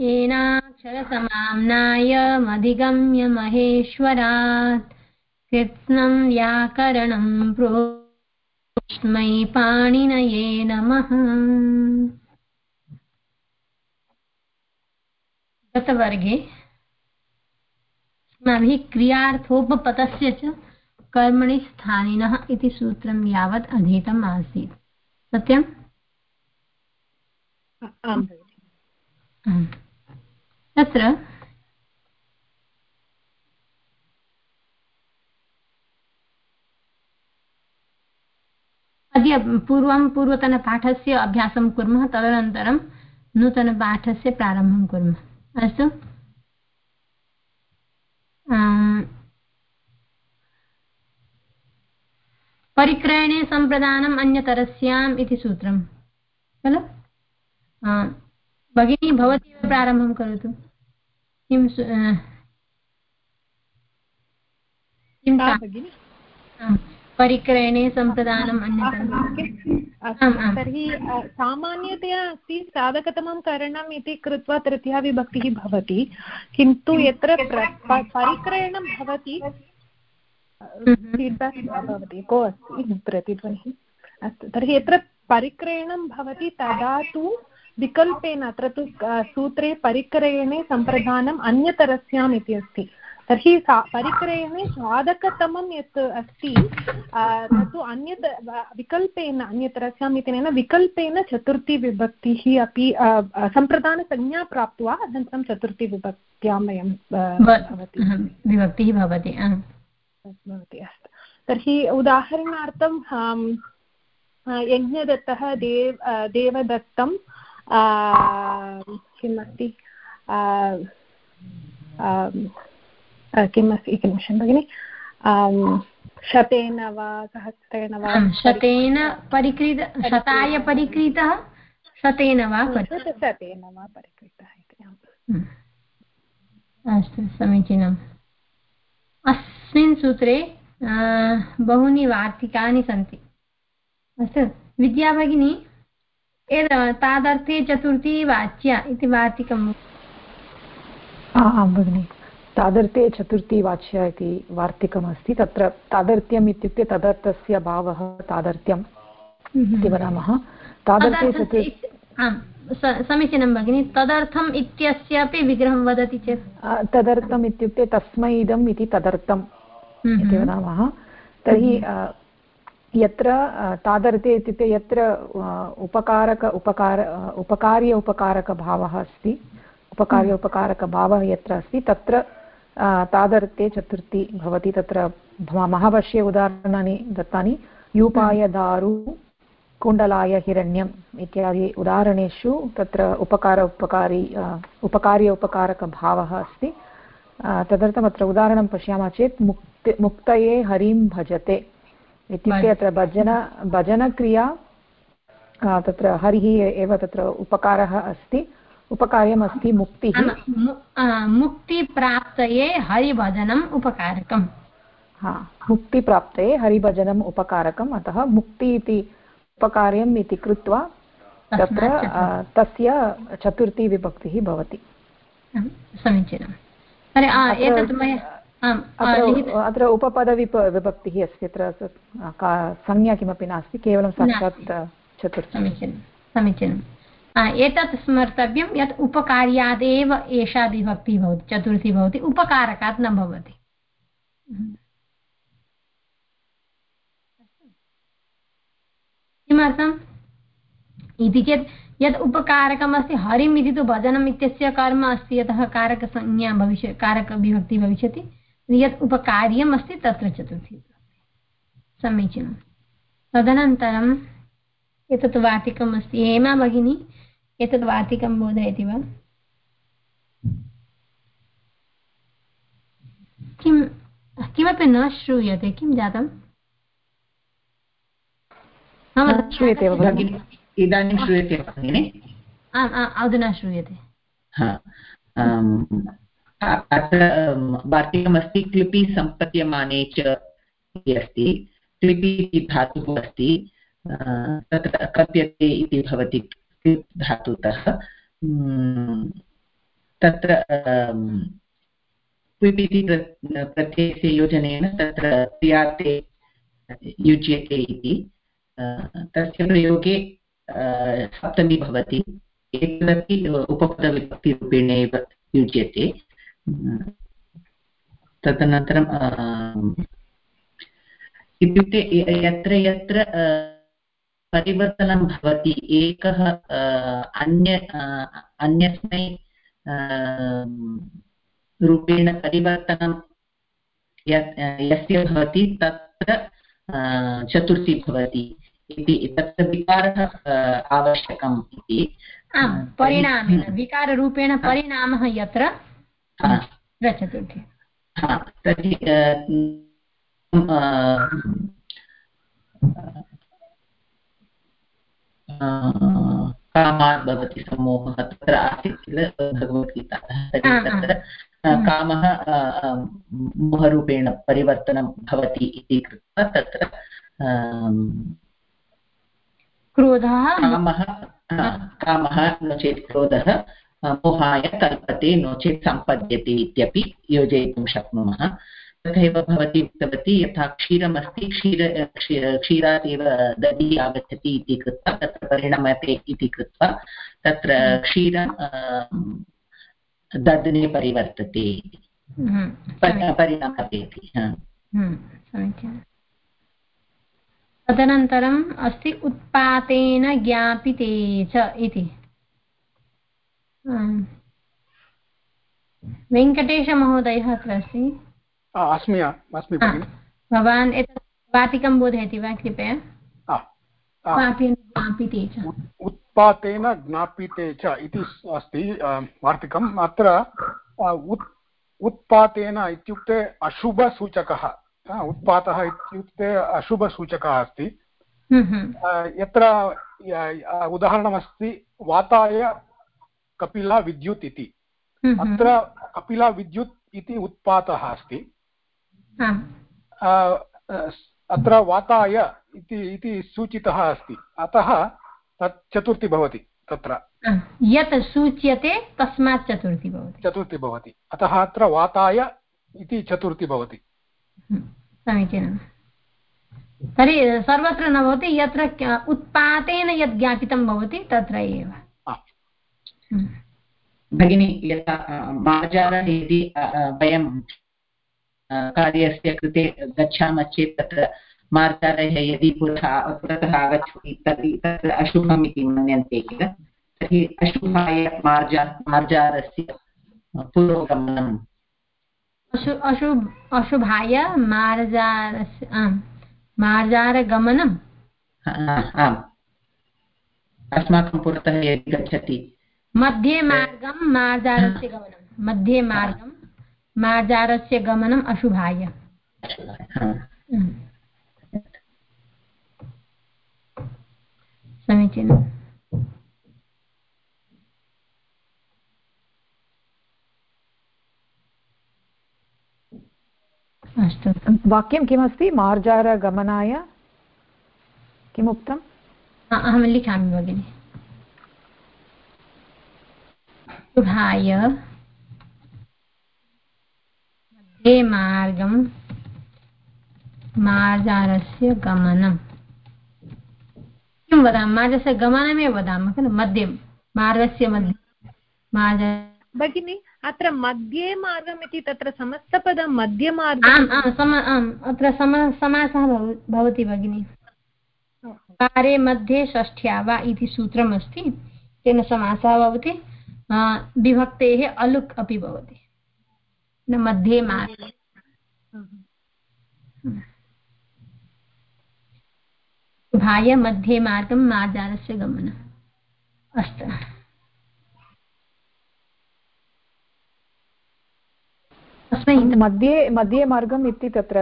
येनाक्षरसमाम्नायमधिगम्य महेश्वरात् कृत्स्नं व्याकरणं प्रोष्मै पाणिनये नमः। गतवर्गे अस्माभिः क्रियार्थोपपतस्य च कर्मणि स्थानिनः इति सूत्रं यावत् अधीतम् आसीत्। सत्यम्? तत्र अद्य पूर्वं पूर्वतनपाठस्य अभ्यासं कुर्मः, तदनन्तरं नूतनपाठस्य प्रारम्भं कुर्मः। अस्तु। परिक्रयणे सम्प्रदानम् अन्यतरस्याम् इति सूत्रं। खलु? भगिनी, भवती प्रारम्भं करोतु। किं किं परिक्रयणे सम्प्रदानम् अन्यतरम् तर्हि सामान्यतया अस्ति साधकतमं करणम् इति कृत्वा तृतीया विभक्तिः भवति किन्तु यत्र परिक्रयणं भवति फीड्बेक् भवति को अस्ति प्रतिध्वनिः अस्तु तर्हि यत्र परिक्रयणं भवति तदा तु विकल्पेन अत्र तु सूत्रे परिक्रयणे सम्प्रदानम् अन्यतरस्याम् इति अस्ति। तर्हि सा परिक्रयणे साधकतमं यत् अस्ति तत्तु अन्यत् विकल्पेन अन्यतरस्याम् इत्यनेन विकल्पेन चतुर्थीविभक्तिः अपि सम्प्रदानसंज्ञा प्राप्त्वा अनन्तरं चतुर्थीविभक्त्यां वयं विभक्तिः भवति भवति अस्तु। तर्हि उदाहरणार्थं यज्ञदत्तः देव देवदत्तं किम् अस्ति किम् एकनिमिषं भगिनि शतेन वा सहस्रेण वा शतेन परिकृत शताय परिकृतः शतेन वा शतेन वा परिकृतः इति अस्तु समीचीनम् अस्मिन् सूत्रे बहूनि वार्तिकानि सन्ति अस्तु विद्या भगिनी तादर्थे चतुर्थी वाच्या इति वार्तिकम्। आं भगिनि। तादर्थे चतुर्थी वाच्या इति वार्तिकमस्ति। तत्र तादर्थ्यम् इत्युक्ते तदर्थस्य भावः तादर्थ्यम् इति वदामः। तादर्थे चतुर्थी समीचीनं भगिनि। तदर्थम् इत्यस्यापि विग्रहं वदति चेत्। तदर्थम् इत्युक्ते तस्मै इदम् इति तदर्थम् इति वदामः। तर्हि यत्र तादर्थे इत्युक्ते यत्र उपकारक उपकार उपकार्य उपकारकभावः अस्ति उपकार्य उपकारकभावः यत्र अस्ति तत्र तादर्थे चतुर्थी भवति तत्र महाभाष्ये उदाहरणानि दत्तानि यूपायदारु कुण्डलाय हिरण्यम् इत्यादि उदाहरणेषु तत्र उपकार उपकारी उपकार्य उपकारकभावः अस्ति। तदर्थम् अत्र उदाहरणं पश्यामः चेत् मुक्ति मुक्तये हरिं भजते। इत्युक्ते अत्र भजन भजनक्रिया तत्र हरिः एव तत्र उपकारः अस्ति। उपकार्यम् अस्ति मुक्तिः मुक्तिप्राप्तये हरिभजनम् उपकारकम्। हा मुक्तिप्राप्तये हरिभजनम् उपकारकम्। अतः मुक्ति इति उपकार्यम् इति कृत्वा तत्र तस्य चतुर्थी विभक्तिः भवति। समीचीनम् अत्र उपपदविप विभक्तिः अस्ति अत्र संज्ञा किमपि नास्ति केवलं साक्षात् चतुर्थी। समीचीनं समीचीनम्। एतत् स्मर्तव्यं यत् उपकार्यादेव एषा विभक्तिः भवति चतुर्थी भवति उपकारकात् न भवति। किमर्थम्? इति चेत् यत् उपकारकमस्ति हरिम् इति तु भजनम् इत्यस्य कर्म अस्ति यतः कारकसंज्ञा भविष्य कारकविभक्तिः भविष्यति। यत् उपकार्यम् अस्ति तत्र चतुर्थी समीचीनं। तदनन्तरम् एतत् वार्तिकम् अस्ति हेमा भगिनी एतत् वार्तिकं बोधयति वा? किं किमपि न श्रूयते किं जातम् श्रूयते इदानीं श्रूयते अधुना श्रूयते। अत्र वाक्यमस्ति क्लिपि सम्पद्यमाने च अस्ति। क्लिपि इति धातुः अस्ति। तत्र कप्यते इति भवति क्लिप् धातुतः। तत्र क्विप् इति प्रत्ययस्य योजनेन तत्र क्रियाते युज्यते इति। तस्य प्रयोगे सप्तमी भवति। एतदपि उपपदविभक्तिरूपेण एव युज्यते। तदनन्तरं इत्युक्ते यत्र यत्र परिवर्तनं भवति एकः अन्य अन्यस्मै रूपेण परिवर्तनं यस्य भवति तत्र चतुर्थी भवति इति तत्र विकारः आवश्यकम् इति। परिणामेन विकाररूपेण परिणामः यत्र चतुर्थी तर्हि कामात् भवति समूहः तत्र आसीत् किल भगवद्गीतातः तर्हि तत्र कामः मोहरूपेण परिवर्तनं भवति इति कृत्वा तत्र क्रोधः कामः कामः नो चेत् क्रोधः मोहाय कल्पते नो चेत् सम्पद्यते इत्यपि योजयितुं शक्नुमः। तथैव भवती उक्तवती यथा क्षीरमस्ति क्षीर क्षीरात् एव दधिः आगच्छति इति कृत्वा तत्र परिणमते इति कृत्वा तत्र क्षीरं दध्ने परिवर्तते हम्म, परिणमते इति हम्म, तदनन्तरम् अस्ति उत्पातेन ज्ञापिते च इति। वेङ्कटेशमहोदयः अत्र अस्ति? अस्मि अस्मि भवान् एतत् वाटिकं बोधयति वा कृपया? उत्पातेन ज्ञापिते च इति अस्ति वार्तिकम्। अत्र उत्पातेन इत्युक्ते अशुभसूचकः। उत्पातः इत्युक्ते अशुभसूचकः अस्ति। हम्म, हम्म। यत्र उदाहरणमस्ति वाताय कपिला विद्युत् इति। हम्म, अत्र कपिला विद्युत् इति उत्पातः अस्ति। अत्र वाताय इति सूचितः अस्ति। अतः तत् चतुर्थी भवति तत्र। यत् सूच्यते तस्मात् चतुर्थी भवति। चतुर्थी भवति। अतः अत्र वाताय इति चतुर्थी भवति। समीचीनं। तर्हि सर्वत्र न भवति यत्र उत्पातेन यद् ज्ञापितं भवति तत्र एव। भगिनी यथा मार्जारः यदि वयं कार्यस्य कृते गच्छामः चेत् तत्र मार्जारः यदि पुरतः पुरतः आगच्छति तर्हि तत्र अशुभम् इति मन्यन्ते किल? तर्हि अशुभाय मार्जा मार्जारस्य पुरोगमनम्। अशु अशुभ अशुभाय मार्जारस्य आम् मार्जारगमनम् आम्। अस्माकं पुरतः यदि गच्छति मध्ये मार्गं मार्जारस्य गमनं। मध्ये मार्गं मार्जारस्य गमनम् अशुभाय। हम्म। समीचीनम् अस्तु। वाक्यं किमस्ति? मार्जारगमनाय? किमुक्तम्? अहं लिखामि भगिनि। शुभाय। मध्ये मार्गं मार्जारस्य गमनं। किं वदामः? मार्गस्य गमनमेव वदामः खलु? मध्ये मार्गस्य मध्ये। मार्ग भगिनि अत्र मध्ये मार्गम् इति तत्र समस्तपदं मध्यमार्ग आम् आम् सम आम् अत्र सम समासः भवति भगिनि। कार्ये मध्ये षष्ठ्या वा इति सूत्रमस्ति तेन समासः भवति। विभक्तेः अलुक् अपि भवति। न मध्ये मार्ग भाय मध्ये मार्गं मार्जारस्य गमनम् अस्तु मध्ये मध्ये मार्गम् इति तत्र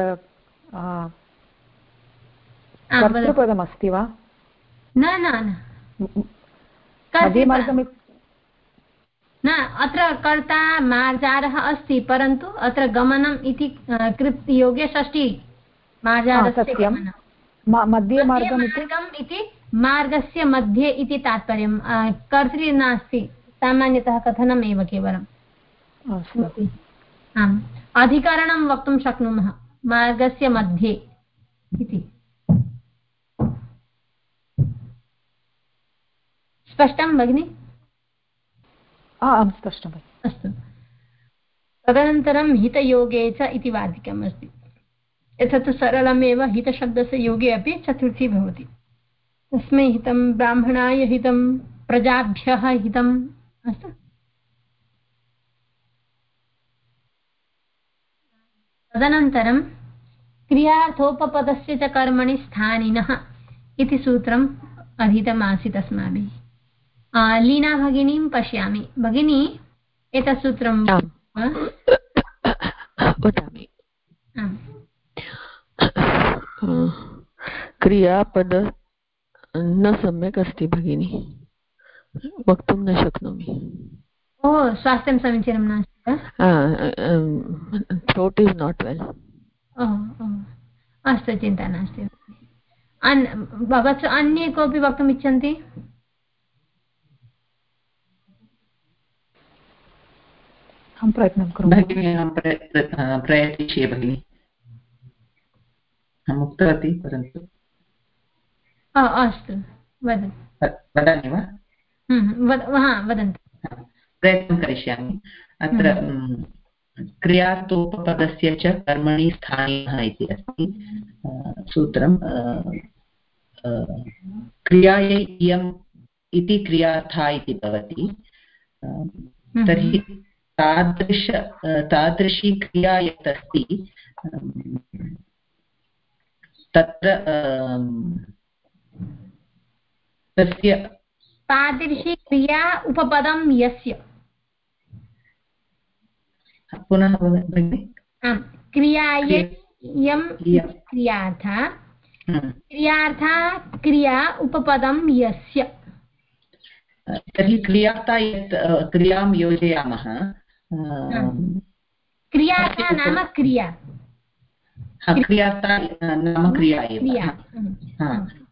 कर्तृपदमस्ति वा? न न मध्ये मार्गम् न अत्र कर्ता मार्जारः अस्ति परन्तु अत्र गमनम् इति कृत् योगे षष्टि मार्जारस्य मध्ये मार्गम् इति? मार्गस्य मध्ये इति तात्पर्यं कर्तृ नास्ति सामान्यतः कथनमेव केवलं अस्तु। आम्। अधिकरणं वक्तुं शक्नुमः मार्गस्य मध्ये इति। स्पष्टं भगिनि? आं स्पष्टं अस्तु। तदनन्तरं हितयोगे च इति वार्तिकम् अस्ति। एतत् सरलमेव हितशब्दस्य योगे अपि चतुर्थी भवति। तस्मै हितं ब्राह्मणाय हितं, प्रजाभ्यः हितम्। अस्तु। तदनन्तरं क्रियार्थोपपदस्य च कर्मणि स्थानिनः इति सूत्रम् अधीतमासीत् अस्माभिः। लीना भगिनीं पश्यामि। भगिनी एतत् सूत्रं वदामि। क्रियापद न सम्यक् अस्ति भगिनि। वक्तुं न शक्नोमि। ओ स्वास्थ्यं समीचीनं नास्ति थ्रोट् इस् नाट् वेल् अस्तु चिन्ता नास्ति। भवत्सु अन्ये कोऽपि वक्तुम् इच्छन्ति? अहं प्रयत्नं करोमि भगिनि अहं प्रयतिष्ये भगिनि अहम् उक्तवती परन्तु अस्तु वदामि वा? हम्म, वदन्तु। प्रयत्नं करिष्यामि। अत्र हम्म। क्रियातोपपदस्य च कर्मणि स्थानीयः इति अस्ति सूत्रं क्रियायै इयम् इति क्रियार्था इति भवति। हम्म। तर्हि तादृश तादृशी क्रिया यत् अस्ति तत्र तस्य तादृशी क्रिया उपपदं यस्य? पुनः भगिनि? आम् क्रियायै इयं क्रियार्था। क्रियार्था क्रिया उपपदं यस्य? तर्हि क्रियाता यत् क्रियाँ योजयामः क्रियार्था नाम क्रिया। क्रियाता नाम क्रिया एव।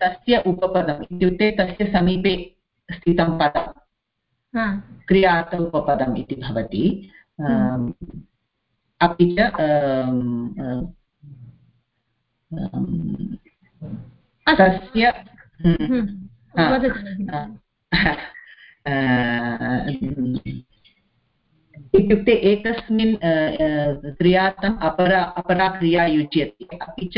तस्य उपपदम् इत्युक्ते तस्य समीपे स्थितं पदं क्रियार्थ उपपदम् इति भवति। अपि च तस्य इत्युक्ते एकस्मिन् क्रियार्थम् अपरा अपरा क्रिया युज्यते। अपि च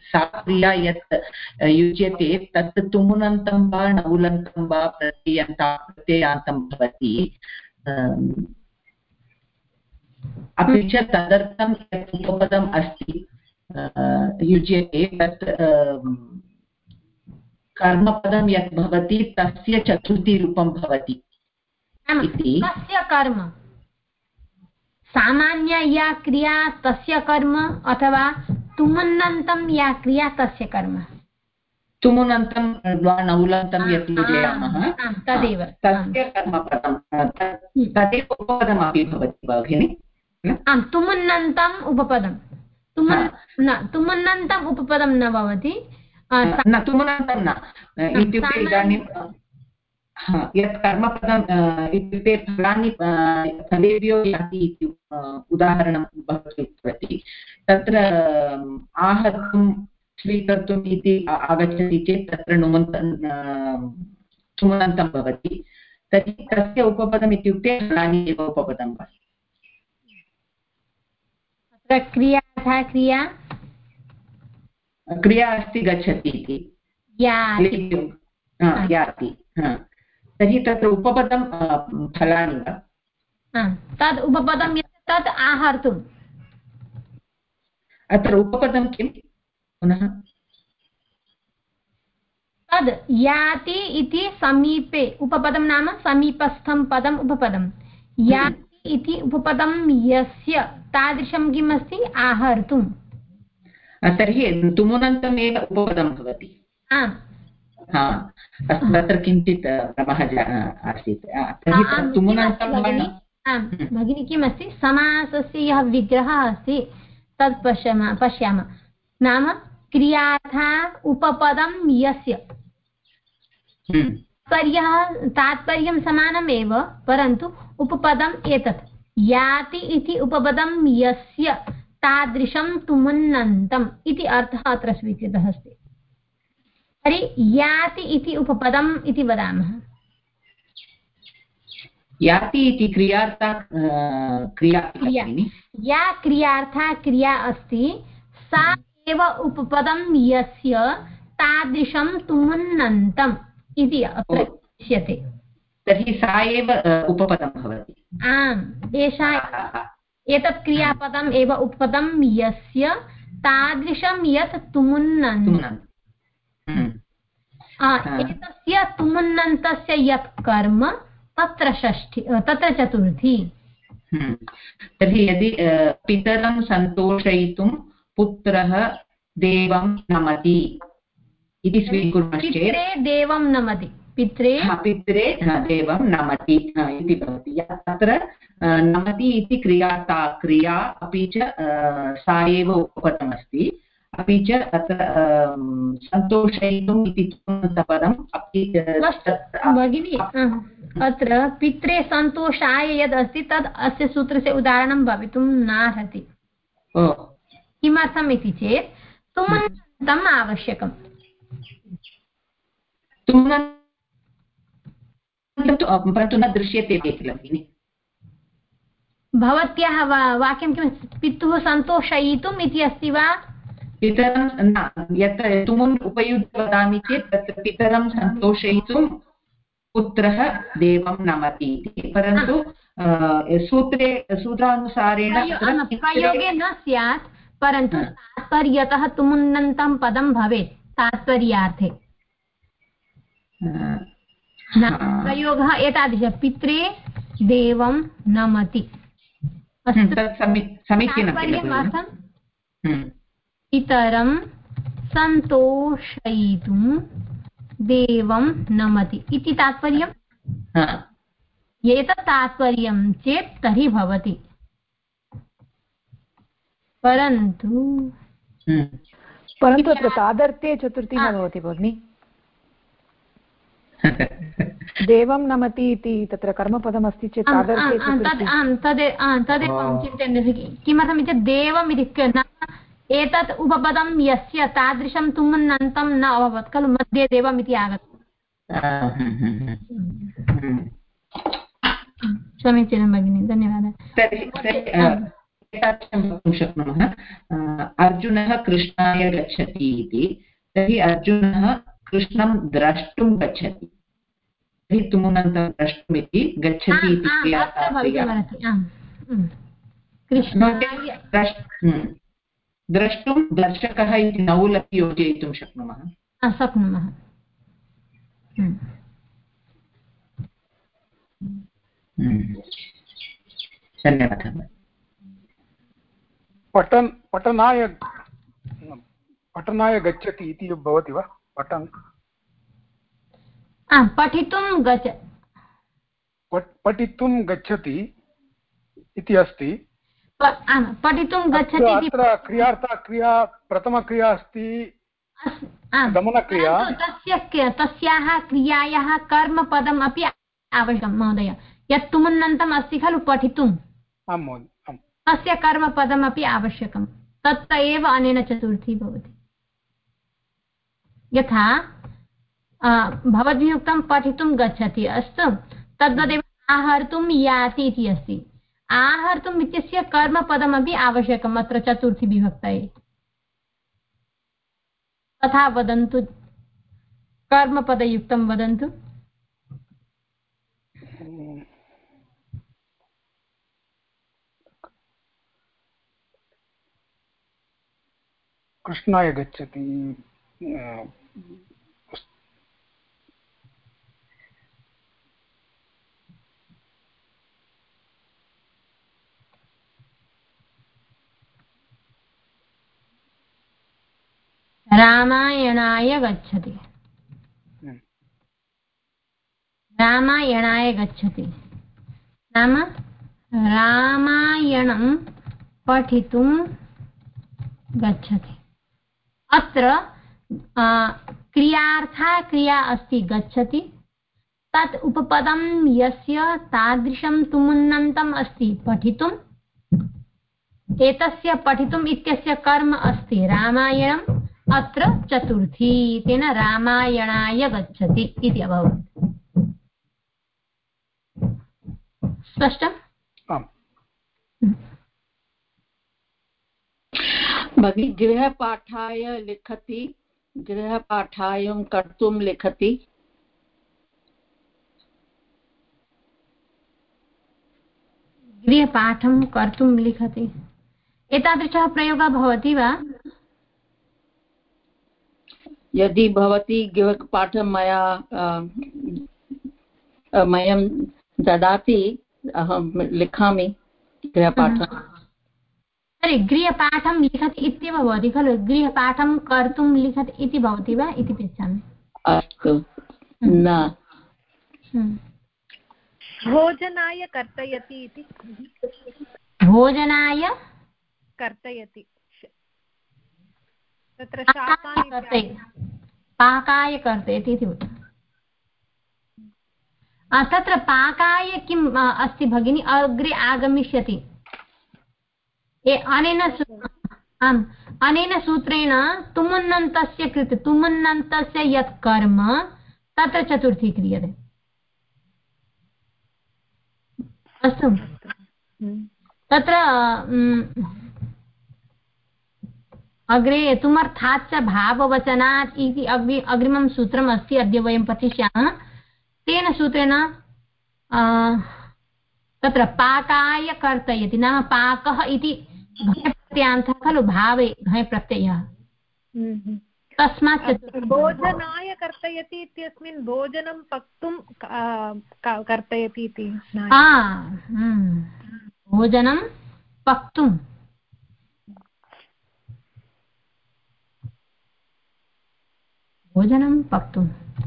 सा क्रिया यत् युज्यते तत् तुमुनन्तं वा नौलन्तं वा प्रत्ययन्ता, प्रत्ययान्तं भवति। अपि च तदर्थं यत् उपपदम् अस्ति युज्यते तत् कर्मपदं यत् भवति, तस्य चतुर्थीरूपं भवति। कस्य कर्म। सामान्य या क्रिया तस्य कर्म अथवा तुमुन्नन्तं या क्रिया तस्य कर्म। तुमुनन्तं वा नौलन्तं यत् योजयामः तदेव। तस्य कर्मपदं तदेव उपपदमपि भवति भगिनि? आम् तुमुन्नन्तम् उपपदं। तुमुन्नन्तम् उपपदं न भवति। न तुमुनन्तं न। इत्युक्ते इदानीं यत् कर्मपदम् इत्युक्ते फलानि फलेभ्यो याति इति उदाहरणं भवति उक्तवती। तत्र आहर्तुं स्वीकर्तुम् इति आगच्छति चेत् तत्र नुमन्त सुमन्तं भवति। तर्हि तस्य उपपदम् इत्युक्ते फलानि एव उपपदं वा? क्रिया क्रिया? क्रिया अस्ति गच्छति इति। याति। तर्हि तत्र उपपदं फलानि वा? तद् उपपदं यत् तत् आहर्तुम्। अत्र उपपदं किं? पुनः। तद् याति इति समीपे उपपदं नाम समीपस्थं पदम् उपपदं याति इति उपपदं यस्य तादृशं किम् अस्ति आहर्तुं तर्हि तुमुनन्तमेव उपपदं भवति। आम्। अस्तु तत्र किञ्चित् भ्रमः आसीत्। तर्हि तुमुनन्तं हम्म। भगिनी किमस्ति? समासस्य यः विग्रहः अस्ति तत् पश्यामः पश्यामः। नाम क्रियाथा उपपदं यस्य। हम्म। तात्पर्यः तात्पर्यं समानमेव परन्तु उपपदम् एतत्। याति इति उपपदं यस्य तादृशं तुमुन्नन्तम् इति अर्थः अत्र स्वीकृतः अस्ति। तर्हि याति इति उपपदम् इति वदामः। याति इति क्रियार्था क्रिया क्रिया या क्रियार्था क्रिया अस्ति सा एव उपपदं यस्य तादृशं तुमुन्नन्तम् इति अत्र दृश्यते। तर्हि सा एव उपपदं भवति। आम् एषा एतत् क्रियापदम् एव उपपदं यस्य तादृशं यत् तुमुन्नन्त एतस्य तुमुन्नन्तस्य यत् कर्म तत्र षष्ठी तत्र चतुर्थी। हम्म। तर्हि यदि पितरं सन्तोषयितुं पुत्रः देवं नमति इति स्वीकुर्मश्चेत्। देवं नमति। पित्रे पित्रे देवं नमति इति भवति। तत्र नमति इति क्रियाता क्रिया अपि च सा एव उपपदमस्ति अपि च अत्र सन्तोषयितुम् इति पदम् अपि भगिनि अत्र पित्रे सन्तोषाय यद् अस्ति तद् अस्य सूत्रस्य उदाहरणं भवितुं नार्हति। किमर्थम् इति चेत् तुमन्तम् आवश्यकम्। परन्तु न दृश्यते किल भगिनि। भवत्याः वाक्यं किं पितुः सन्तोषयितुम् इति अस्ति वा? पितरं न यत् तुमुन् उपयुज्य वदामि चेत् तत्र पितरं सन्तोषयितुं पुत्रः देवं नमति इति परन्तु सूत्रे सूत्रानुसारेण प्रयोगे न स्यात् परन्तु तात्पर्यतः तुमुन्नन्तं पदं भवेत् तात्पर्यार्थे। प्रयोगः एतादृश पित्रे देवं नमति। समीचीनम् इतरं सन्तोषयितुं देवं नमति इति तात्पर्यम् एतत् तात्पर्यं चेत् तर्हि भवति। परन्तु हम्म। परन्तु अत्र तादर्थे चतुर्थी न भवति भगिनि। देवं नमति इति तत्र कर्मपदमस्ति चेत् तादर्थे तदेव चिन्तयन्ति किमर्थमिति देवम् इति एतत् उपपदं यस्य तादृशं तुम्मन्तं न अभवत् खलु मध्ये देवम् इति आगतम् समीचीनं भगिनि धन्यवादः। शक्नुमः। अर्जुनः कृष्णाय गच्छति इति तर्हि अर्जुनः कृष्णं द्रष्टुं गच्छति। तर्हि तुमुनन्तं द्रष्टुमिति गच्छति इति द्रष्टुं दर्शकः इति नौल् अपि योजयितुं शक्नुमः। शक्नुमः। हम्म। धन्यवादः। पठन् पठनाय पठनाय गच्छति इति भवति वा? पठन् पठितुं गच्छ। पठितुं गच्छति इति अस्ति। पठितुं गच्छति अत्र क्रियार्था क्रिया प्रथमक्रिया अस्ति। गमनक्रिया। तस्य तस्याः क्रियायाः कर्मपदम् अपि आवश्यकं महोदय। यत् तुमुन्नन्तम् अस्ति खलु पठितुं तस्य कर्मपदमपि आवश्यकं। तत्र एव अनेन चतुर्थी भवति। यथा भवद्भिः उक्तं पठितुं गच्छति अस्तु। तद्वदेव आहर्तुं याति इति अस्ति। आहर्तुम् इत्यस्य कर्मपदमपि आवश्यकम् अत्र चतुर्थी विभक्तये। तथा वदन्तु कर्मपदयुक्तं वदन्तु। कृष्णाय गच्छति रामायणाय गच्छति। हम्म। रामायणाय गच्छति। नाम रामायणं पठितुं गच्छति। अत्र क्रियार्था क्रिया अस्ति गच्छति। तत् उपपदं यस्य तादृशं तुमुन्नन्तम् अस्ति पठितुम्। एतस्य पठितुम् इत्यस्य कर्म अस्ति रामायणम्। अत्र चतुर्थी तेन रामायणाय गच्छति इति अभवत्। स्पष्टम्? भगिनी गृहपाठाय लिखति गृहपाठायं कर्तुं लिखति। गृहपाठं कर्तुं लिखति। एतादृशः प्रयोगः भवति वा? यदि भवती गृहपाठं मया मयं ददाति अहं लिखामि गृहपाठं। तर्हि गृहपाठं लिखति इत्येव भवति खलु? गृहपाठं कर्तुं लिखति इति भवति वा इति पृच्छामि। अस्तु। न। हम्म। भोजनाय कर्तयति इति। भोजनाय कर्तयति। तत्र पाकाय कर्तयति पाकाय कर्तयति इति तत्र पाकाय किम् अस्ति भगिनि? अग्रे आगमिष्यति। अनेन आम् अनेन सूत्रेण तुमुन्नन्तस्य कृते तुमुन्नन्तस्य यत् कर्म तत्र चतुर्थी क्रियते। अस्तु। तत्र अग्रे तुमर्थाच्च भाववचनात् इति अग्रि अग्रिमं सूत्रम् अस्ति अद्य वयं पठिष्यामः। तेन सूत्रेण तत्र पाकाय कर्तयति नाम पाकः इति घयप्रत्ययान्तः खलु भावे घयप्रत्ययः हम्म। तस्मात् भोजनाय कर्तयति इत्यस्मिन् भोजनं पक्तुं कर्तयति इति हम्म। भोजनं पक्तुं भोजनं पक्तुम्। अस्तु।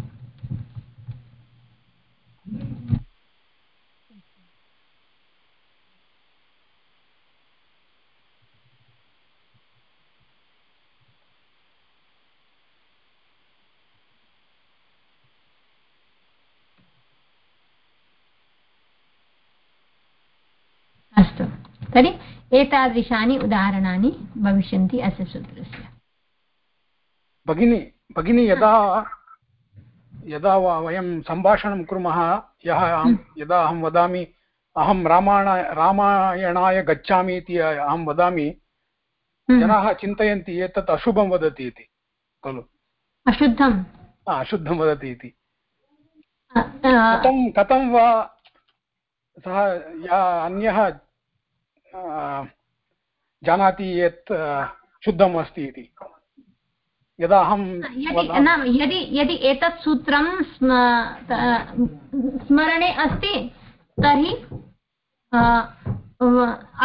तर्हि एतादृशानि उदाहरणानि भविष्यन्ति अस्य सूत्रस्य। भगिनी भगिनी यदा यदा वयं सम्भाषणं कुर्मः यः अहं यदा अहं वदामि अहं रामायण रामायणाय गच्छामि इति अहं वदामि हम्म। जनाः चिन्तयन्ति एतत् अशुभं वदति इति खलु? अशुद्धम्। अशुद्धं वदति इति। कथं कथं वा सः या अन्यः जानाति यत् शुद्धम् अस्ति इति? यदा अहं यदि यदि एतत् सूत्रं स्मरणे अस्ति तर्हि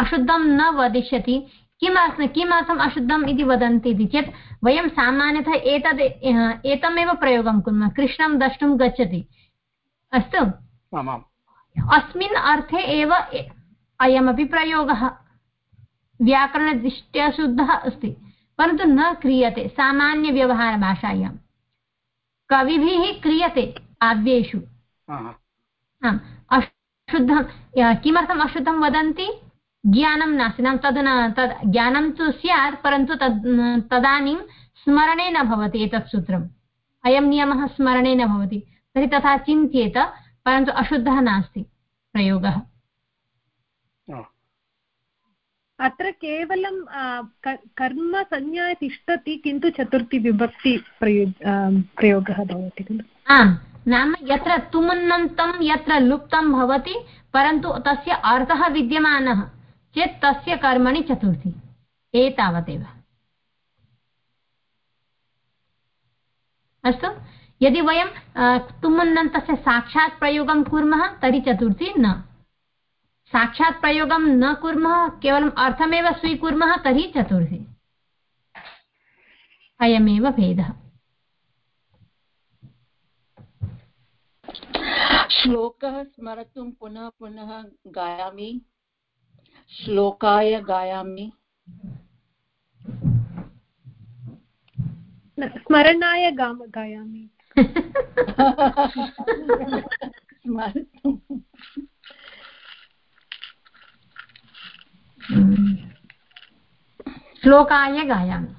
अशुद्धं न वदिष्यति। किमर्थं किमर्थम् अशुद्धम् इति वदन्ति इति चेत् वयं सामान्यतः एतद् एतमेव प्रयोगं कुर्मः। कृष्णं द्रष्टुं गच्छति। अस्तु? अस्मिन् अर्थे एव अयमपि प्रयोगः व्याकरणदृष्ट्या शुद्धः अस्ति। परन्तु न क्रियते सामान्यव्यवहारभाषायां कविभिः क्रियते काव्येषु। आम् अशुद्धं किमर्थम् अशुद्धं वदन्ति? ज्ञानं नास्ति। नाम तद् न तद् ज्ञानं तु स्यात् परन्तु तद् तदानीं स्मरणे न भवति एतत् सूत्रम्। अयं नियमः स्मरणे न भवति। तर्हि तथा चिन्त्येत परन्तु अशुद्धः नास्ति प्रयोगः। अत्र केवलं कर्मसंज्ञा तिष्ठति, किन्तु चतुर्थी विभक्ति प्रयोगः भवति खलु। आम्, नाम यत्र तुमुन्नन्तं यत्र लुप्तं भवति, परन्तु तस्य अर्थः विद्यमानः, चेत् तस्य कर्मणि चतुर्थी, एतावदेव। अस्तु, यदि वयं तुमुन्नन्तस्य साक्षात् प्रयोगं कुर्मः, तर्हि चतुर्थी न। साक्षात् प्रयोगं न कुर्मः केवलम् अर्थमेव स्वीकुर्मः तर्हि चतुर्थी। अयमेव भेदः। श्लोकः स्मर्तुं पुनः पुनः गायामि। श्लोकाय गायामि। स्मरणाय गायामि स्मर्तुं श्लोकाय गायामि।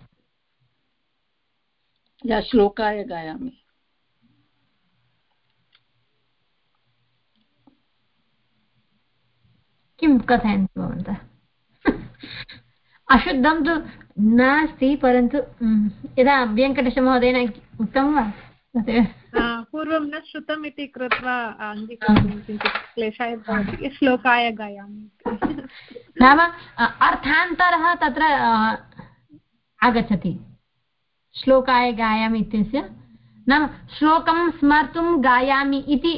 या श्लोकाय गायामि। किं कथयन्ति भवन्तः? अशुद्धं तु नास्ति परन्तु यदा वेङ्कटेशमहोदयेन उक्तं वा? पूर्वं न श्रुतम् इति कृत्वा अङ्गीकर्तुं किञ्चित् क्लेशाय भवति। श्लोकाय गायामि। नाम अर्थान्तरः तत्र आगच्छति। श्लोकाय गायामि इत्यस्य। नाम, श्लोकं स्मर्तुं गायामि इति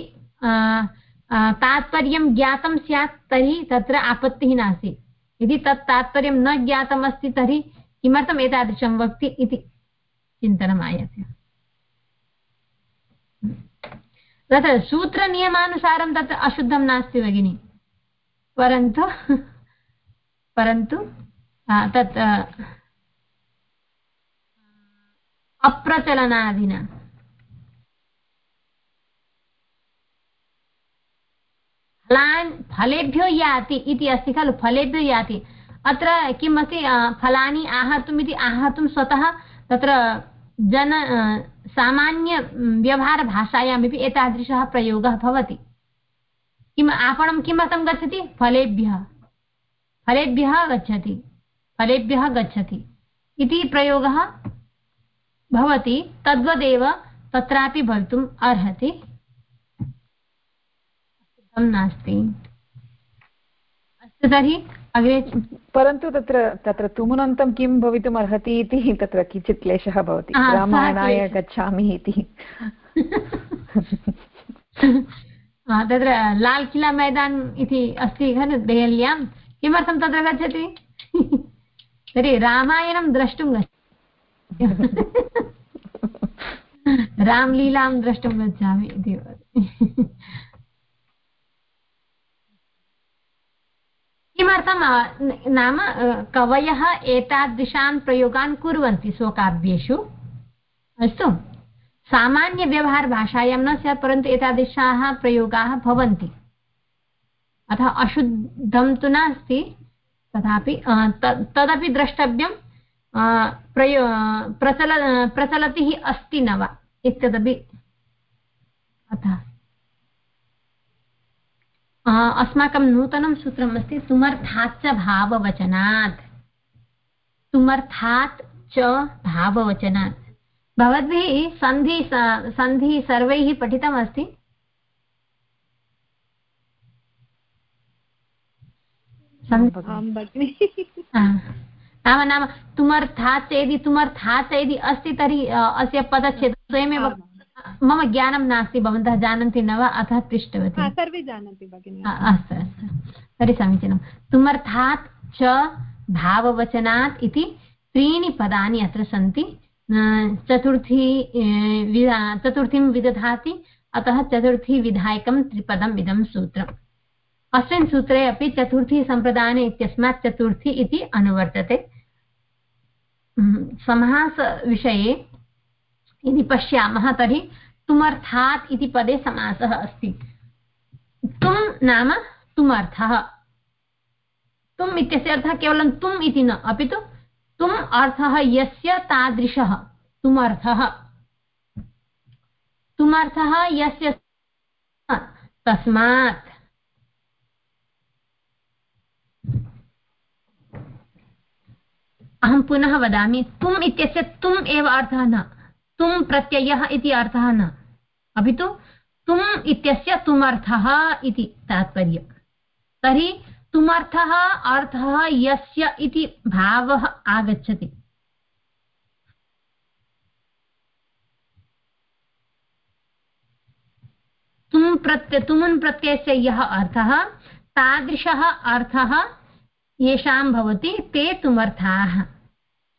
तात्पर्यं ज्ञातं स्यात् तर्हि तत्र आपत्तिः नास्ति। यदि तत् तात्पर्यं न ज्ञातमस्ति तर्हि किमर्थम् एतादृशं वक्ति इति चिन्तनम् आयाति। तत्र सूत्रनियमानुसारं तत्र अशुद्धं नास्ति, भगिनि। परन्तु परन्तु तत् अप्रचलनादिना। फलान्, फलेभ्यो याति इति अस्ति खलु, फलेभ्यो याति। अत्र किम् अस्ति फलानि आहर्तुम् इति आहर्तुं स्वतः तत्र जन सामान्यव्यवहारभाषायामपि एतादृशः प्रयोगः भवति। किम्, आपणं किमर्थं गच्छति? फलेभ्यः। फलेभ्यः गच्छति। फलेभ्यः गच्छति। इति प्रयोगः भवति। तद्वदेव तत्रापि भवितुम् अर्हति। नास्ति। अस्तु तर्हि। अग्रे परन्तु तत्र तत्र तुमुनन्तं किं भवितुम् अर्हति इति तत्र किञ्चित् क्लेशः भवति। रामायणाय गच्छामि इति। तत्र लाल् किला मैदान् इति अस्ति खलु देहल्यां? किमर्थं तत्र गच्छति? तर्हि रामायणं द्रष्टुं गच्छति रामलीलां द्रष्टुं गच्छामि इति किमर्थं नाम कवयः एतादृशान् प्रयोगान् कुर्वन्ति स्वकाव्येषु अस्तु। सामान्यव्यवहारभाषायां न स्यात्, परन्तु एतादृशाः प्रयोगाः भवन्ति। अतः अशुद्धं तु नास्ति, तथापि तदपि द्रष्टव्यं प्रयो प्रचल, प्रचलतिः अस्ति न वा? इत्यदपि अतः। अस्माकं नूतनं सूत्रम् अस्ति तुमर्थात् च भाववचनात्। तुमर्थात् च भाववचनात्। भवद्भिः सन्धि सन्धि सर्वैः पठितमस्ति? नाम नाम तुमर्थात् यदि तुमर्थात् यदि अस्ति तर्हि अस्य पदच्छेदः स्वयमेव मम ज्ञानं नास्ति भवन्तः जानन्ति न वा? अतः पृष्टवती सर्वे जानन्ति भगिनि अस्तु अस्तु। तर्हि समीचीनं। तुमर्थात् च भाववचनात् इति त्रीणि पदानि अत्र सन्ति। चतुर्थी विधा चतुर्थीं विदधाति अतः चतुर्थी विधायकं त्रिपदम् इदं सूत्रम्। अस्मिन् सूत्रे अपि चतुर्थी सम्प्रदाने इत्यस्मात् चतुर्थी इति अनुवर्तते। समासविषये यदि पश्यामः तर्हि तुमर्थात् इति पदे समासः अस्ति। तुम् नाम तुमर्थः। तुम् इत्यस्य अर्थः केवलं तुम् इति न, अपि तु तुम् अर्थः यस्य तादृशः, तुमर्थः। तुमर्थः यस्य तस्मात्। अहं पुनः वदामि, तुम् इत्यस्य तुम् एव अर्थः न। तुम् प्रत्ययः इति अर्थः न। अपि तु तुम् इत्यस्य तुमर्थः इति तात्पर्यं। तर्हि तुमर्थः अर्थः यस्य इति भावः आगच्छति। तुम् प्रत्य, तुमुन् प्रत्ययस्य यः अर्थः, तादृशः अर्थः येषां भवति ते तुमर्थाः।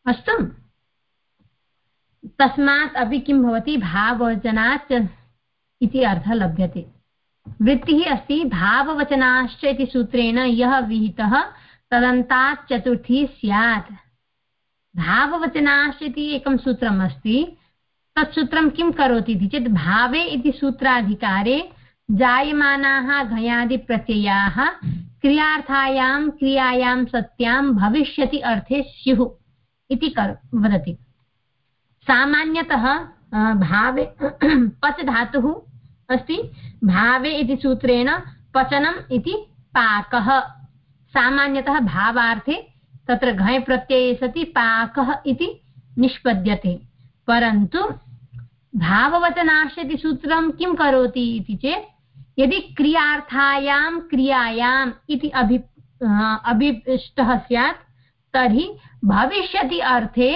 अस्तु। तस्मात् अपि किं भवति? भाववचनात् इति अर्थः लभ्यते। वृत्तिः अस्ति, भाववचनाश्च इति सूत्रेण यः विहितः तदन्तात् चतुर्थी स्यात्। भाववचनाश्च इति एकं सूत्रम् अस्ति। तत् सूत्रं किं करोति इति चेत्, भावे इति सूत्राधिकारे जायमानाः घयादिप्रत्ययाः क्रियार्थायां, क्रियायां सत्यां भविष्यति अर्थे स्युः इति वदति। सामान्यतः भावे पच धातुः अस्ति भावे इति सूत्रेण पचनम् इति पाकः सामान्यतः भावार्थे तत्र घय प्रत्यये सति पाकः इति निष्पद्यते परन्तु भाववचनाश्य सूत्रं किं करोति इति चेत् यदि क्रियार्थायां क्रियायाम् इति अभि अभिष्टः स्यात् तर्हि भविष्यति अर्थे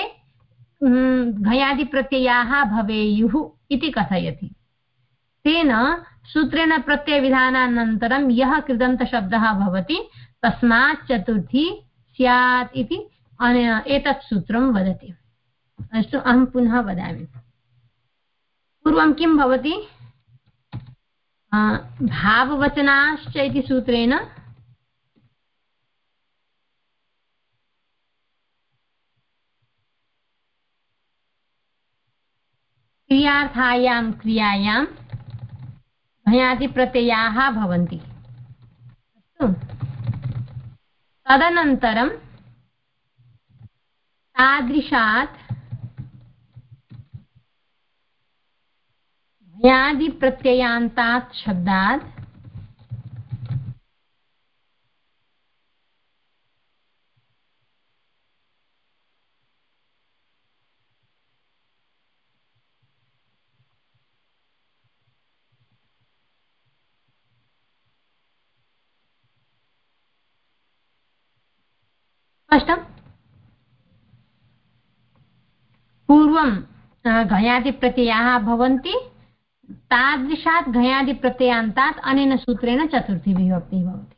घयादिप्रत्ययाः भवेयुः इति कथयति। तेन सूत्रेण प्रत्ययविधानानन्तरं यः कृदन्तशब्दः भवति, तस्मात् चतुर्थी स्यात् इति एतत् सूत्रं वदति। अस्तु, अहं पुनः वदामि। पूर्वं किं भवति? भाववचनाश्च इति सूत्रेण क्रियार्थायां क्रियायां भयादिप्रत्ययाः भवन्ति। अस्तु। तदनन्तरं तादृशात् भयादिप्रत्ययान्तात् शब्दात् स्पष्टम् पूर्वं घयादिप्रत्ययाः भवन्ति तादृशात् घयादिप्रत्ययान्तात् अनेन सूत्रेण चतुर्थी विभक्तिः भवति।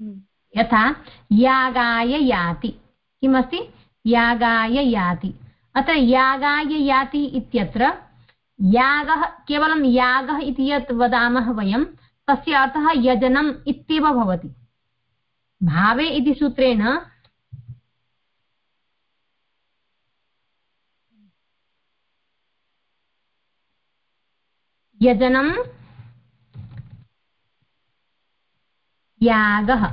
हम्म। यथा यागाय याति। किमस्ति? यागाय याति। अत्र यागाय याति इत्यत्र यागः केवलं यागः इति यत् वदामः वयं तस्य अर्थः यजनम् इत्येव भवति। भावे इति सूत्रेण यजनं यागः।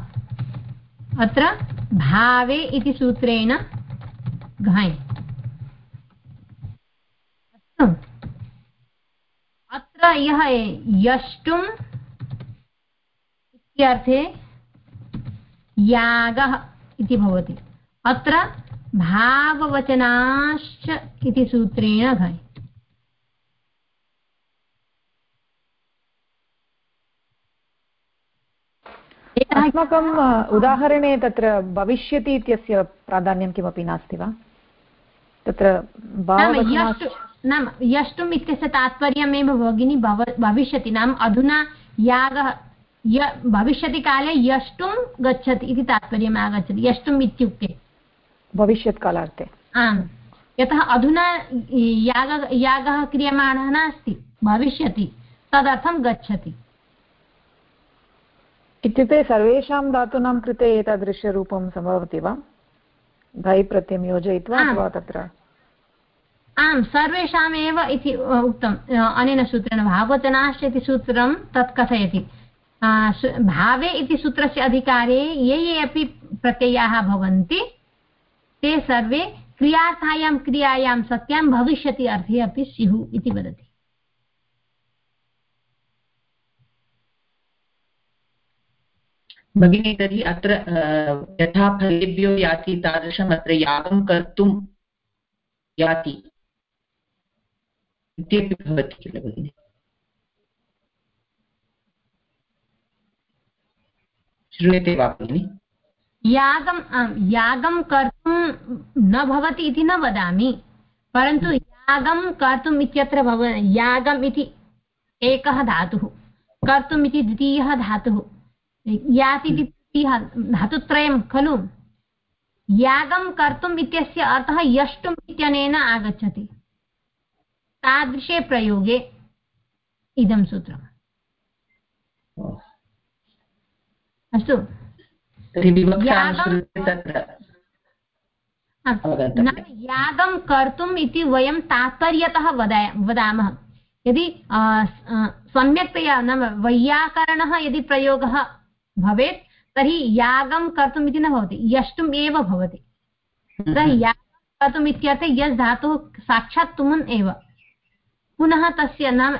अत्र भावे इति सूत्रेण घञ् अत्र यः यष्टुम् इत्यर्थे यागः इति भवति। अत्र भाववचनाश्च इति सूत्रेण घञ् अस्माकम् उदाहरणे तत्र भविष्यति इत्यस्य प्राधान्यं किमपि नास्ति वा? तत्र नाम यष्टुम् इत्यस्य तात्पर्यमेव भगिनी भव भविष्यति। नाम अधुना यागः य भविष्यति काले यष्टुं गच्छति इति तात्पर्यम् आगच्छति। यष्टुम् इत्युक्ते? भविष्यत्कालार्थे आम्। यतः अधुना याग यागः क्रियमाणः नास्ति। भविष्यति। तदर्थं गच्छति। इत्युक्ते सर्वेषां धातूनां कृते एतादृशरूपं सम्भवति वा? घै प्रत्ययं योजयित्वा अथवा तत्र? आम् सर्वेषामेव इति उक्तम्। अनेन सूत्रेण भाववचनाश्च इति सूत्रं तत् कथयति। भावे इति सूत्रस्य अधिकारे ये ये अपि प्रत्ययाः भवन्ति, ते सर्वे क्रियार्थायां, क्रियायां सत्यां भविष्यति अर्थे अपि स्युः इति वदति। भगिनी, तर्हि अत्र यथा फलेभ्यो याति तादृशम् अत्र यागं कर्तुं याति इत्यपि भवति किल भगिनि? श्रूयते वा भगिनि? यागं यागं कर्तुं न भवति इति न वदामि परन्तु यागं कर्तुम् इत्यत्र भव यागम् इति एकः धातुः कर्तुम् इति द्वितीयः धातुः याति इति धातुत्रयं खलु? यागं कर्तुम् इत्यस्य अर्थः यष्टुम् इत्यनेन आगच्छति। तादृशे प्रयोगे इदं सूत्रम्। अस्तु। यागं कर्तुम् इति वयं तात्पर्यतः वदा वदामः। यदि सम्यक्तया नाम वैयाकरणः यदि प्रयोगः भवेत् तर्हि यागं कर्तुम् इति न भवति। यष्टुम् एव भवति। तर्हि यागं कर्तुम् इत्यर्थे यस् धातुः साक्षात् तुमुन् एव। पुनः तस्य नाम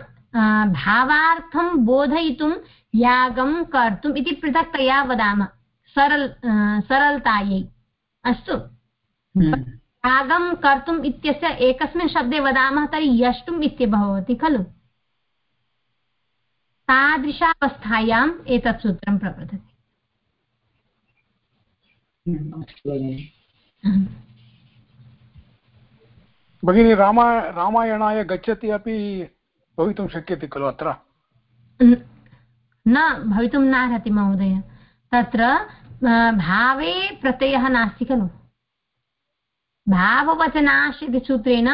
भावार्थं बोधयितुं यागं कर्तुम् इति पृथक्तया वदामः. सरल सरलतायै. अस्तु. हम्म। यागं कर्तुम् इत्यस्य एकस्मिन् शब्दे वदामः तर्हि यष्टुम् इत्येव भवति खलु? तादृशावस्थायाम् एतत् सूत्रं प्रवर्तते भगिनी रामा रामायणाय गच्छति अपि भवितुं शक्यते खलु अत्र? न भवितुं नार्हति महोदय। तत्र भावे प्रत्ययः नास्ति खलु। भाववचनाश् इति सूत्रेण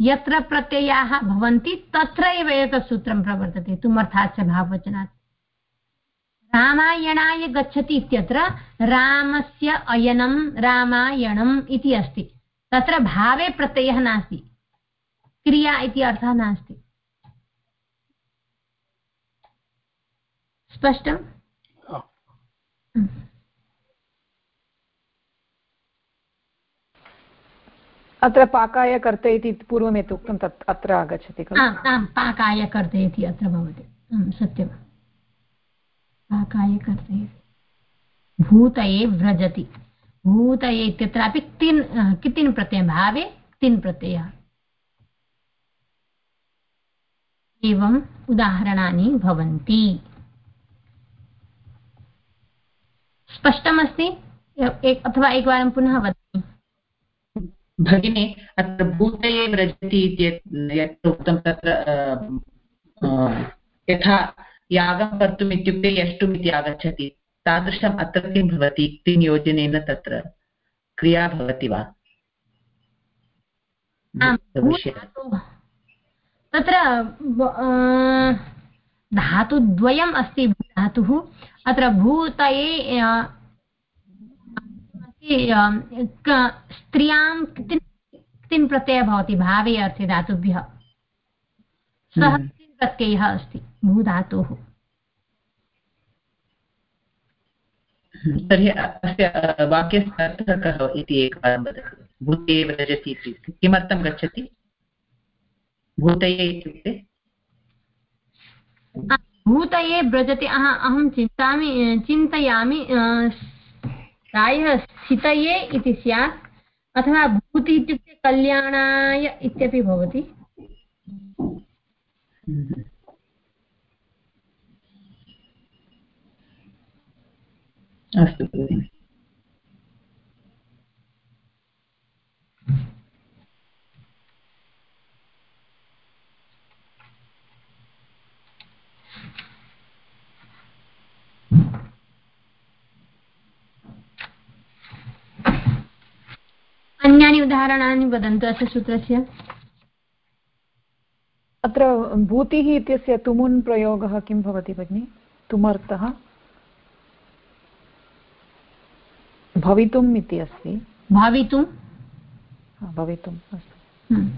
यत्र प्रत्ययाः भवन्ति, तत्र एव एतत् सूत्रं प्रवर्तते, तुमर्थात् च भाववचनात्। रामायणाय गच्छति इत्यत्र रामस्य अयनं, रामायणम् इति अस्ति। तत्र भावे प्रत्ययः नास्ति। क्रिया इति अर्थः नास्ति। स्पष्टम् अत्र पाकाय कर्ते इति पूर्वं यत् उक्तं तत् अत्र आगच्छति खलु? आम् पाकाय कर्ते इति अत्र भवति। सत्यं पाकाय कर्ते भूतये व्रजति। भूतये इत्यत्रापि तिन् कितिन् प्रत्ययः भावे? तिन् प्रत्ययः। एवम् उदाहरणानि भवन्ति। स्पष्टमस्ति? अथवा एकवारं पुनः वदामि। भगिनी अत्र भूतये व्रजति इति यत् उक्तं तत्र यथा यागं कर्तुम् इत्युक्ते यष्टुम् इति आगच्छति तादृशम् अत्र किं भवति? किं योजनेन तत्र क्रिया भवति वा? तत्र धातुद्वयम् अस्ति। धातुः। अत्र भूतये स्त्रियाँ क्तिन् प्रत्ययः भवति? भावे अर्थे धातुभ्यः। सः हम्म। क्तिन् प्रत्ययः अस्ति? भूधातुः। तर्हि अस्य वाक्यस्य अर्थः कः इति एकवारं वदतु। भूते व्रजति इत्युक्ते किमर्थं गच्छति? भूतये इत्युक्ते? भूतये व्रजति अहं चिन्तामि चिन्तयामि प्रायः स्थितये इति स्यात्। अथवा भूति इत्युक्ते कल्याणाय इत्यपि भवति। अस्तु अन्यानि उदाहरणानि वदन्तु अस्य सूत्रस्य। अत्र भूतिः इत्यस्य तुमुन् प्रयोगः किं भवति भगिनि? तुमर्थः? भवितुम् इति अस्ति। भवितुं भवितुम् अस्तु। हम्म।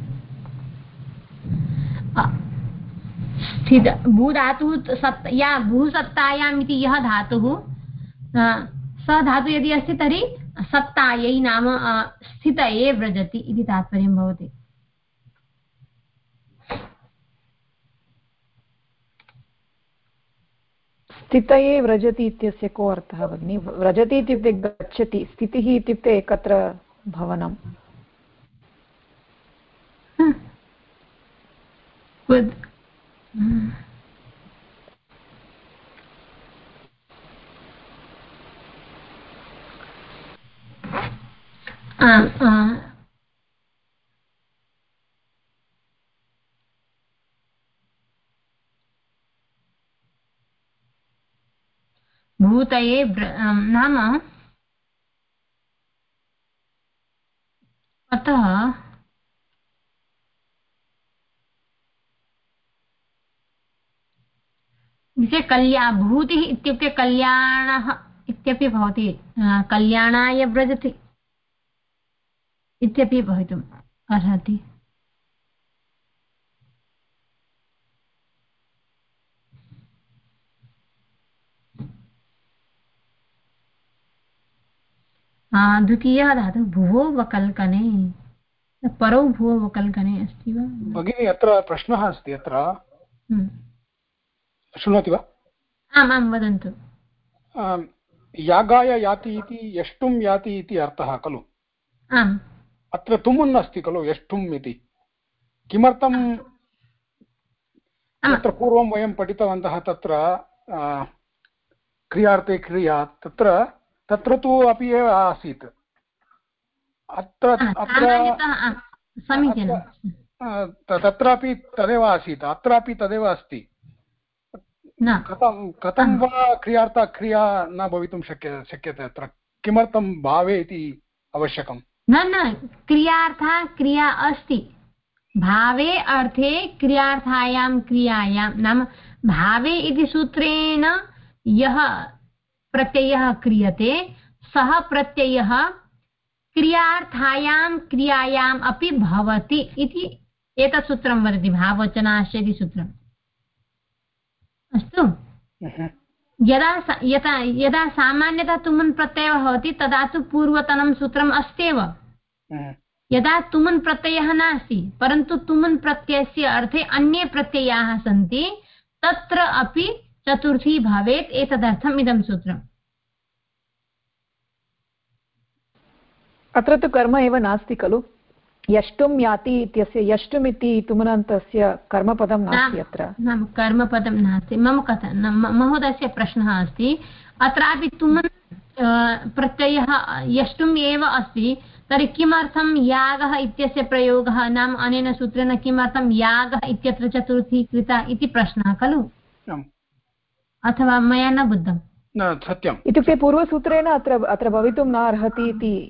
स्थित भूधातुः सत् या भूसत्तायाम् इति यः धातुः? स धातुः यदि अस्ति तर्हि सत्तायै नाम स्थितये व्रजति इति तात्पर्यं भवति। स्थितये व्रजति इत्यस्य को अर्थः भगिनि? व्रजति इत्युक्ते गच्छति स्थितिः इत्युक्ते एकत्र भवनम् भूतये नाम अतः कल्या भूतिः इत्युक्ते कल्याणः इत्यपि भवति कल्याणाय व्रजति। इत्यपि भवितुम् अर्हति। द्वितीयः धातुः भुवो वकल्कने परौ भुवो वकल्कने अस्ति वा? भगिनि अत्र प्रश्नः अस्ति अत्र। हम्म। शृणोति वा? आम् वदन्तु। यागाय याति इति यष्टुं याति इति अर्थः खलु? आम्। अत्र तुमुन् अस्ति खलु यष्टुम् इति। किमर्थं तत्र पूर्वं वयं पठितवन्तः तत्र क्रियार्थे क्रिया तत्र तत्र तु अपि एव आसीत्। अत्र अत्र तत्रापि तदेव आसीत् अत्रापि तदेव अस्ति। कथं कथं वा क्रियार्थ क्रिया न भवितुं शक्य शक्यते अत्र? किमर्थं भावे इति आवश्यकं न न, क्रियार्थः, क्रिया अस्ति। भावे अर्थे क्रियार्थायां क्रियायां। नाम भावे इति सूत्रेण यः प्रत्ययः क्रियते, सः प्रत्ययः क्रियार्थायां क्रियायाम् अपि भवति इति एतत् सूत्रं वदति भाववचनाश्च इति सूत्रम्। अस्तु? यदा यथा यदा सामान्यतः तुमुन् प्रत्ययः भवति तदा तु पूर्वतनं सूत्रम् अस्त्येव। यदा तुमुन् प्रत्ययः नास्ति परन्तु तुमुन् प्रत्ययस्य अर्थे अन्ये प्रत्ययाः सन्ति तत्र अपि चतुर्थी भवेत् एतदर्थम् इदं सूत्रम्। अत्र तु कर्म एव नास्ति खलु। यष्टुं याति इत्यस्य यष्टुम् इति तुमनन्तस्य कर्मपदं नास्ति अत्र। नाम कर्मपदं नास्ति। मम कथा महोदयस्य प्रश्नः अस्ति। अत्रापि तुमन् प्रत्ययः यष्टुम् एव अस्ति। तर्हि किमर्थं यागः इत्यस्य प्रयोगः? नाम अनेन सूत्रेण किमर्थं यागः इत्यत्र चतुर्थी कृता इति प्रश्नः खलु? अथवा मया न बुद्धम्? सत्यम्। इत्युक्ते पूर्वसूत्रेण अत्र अत्र भवितुं न अर्हति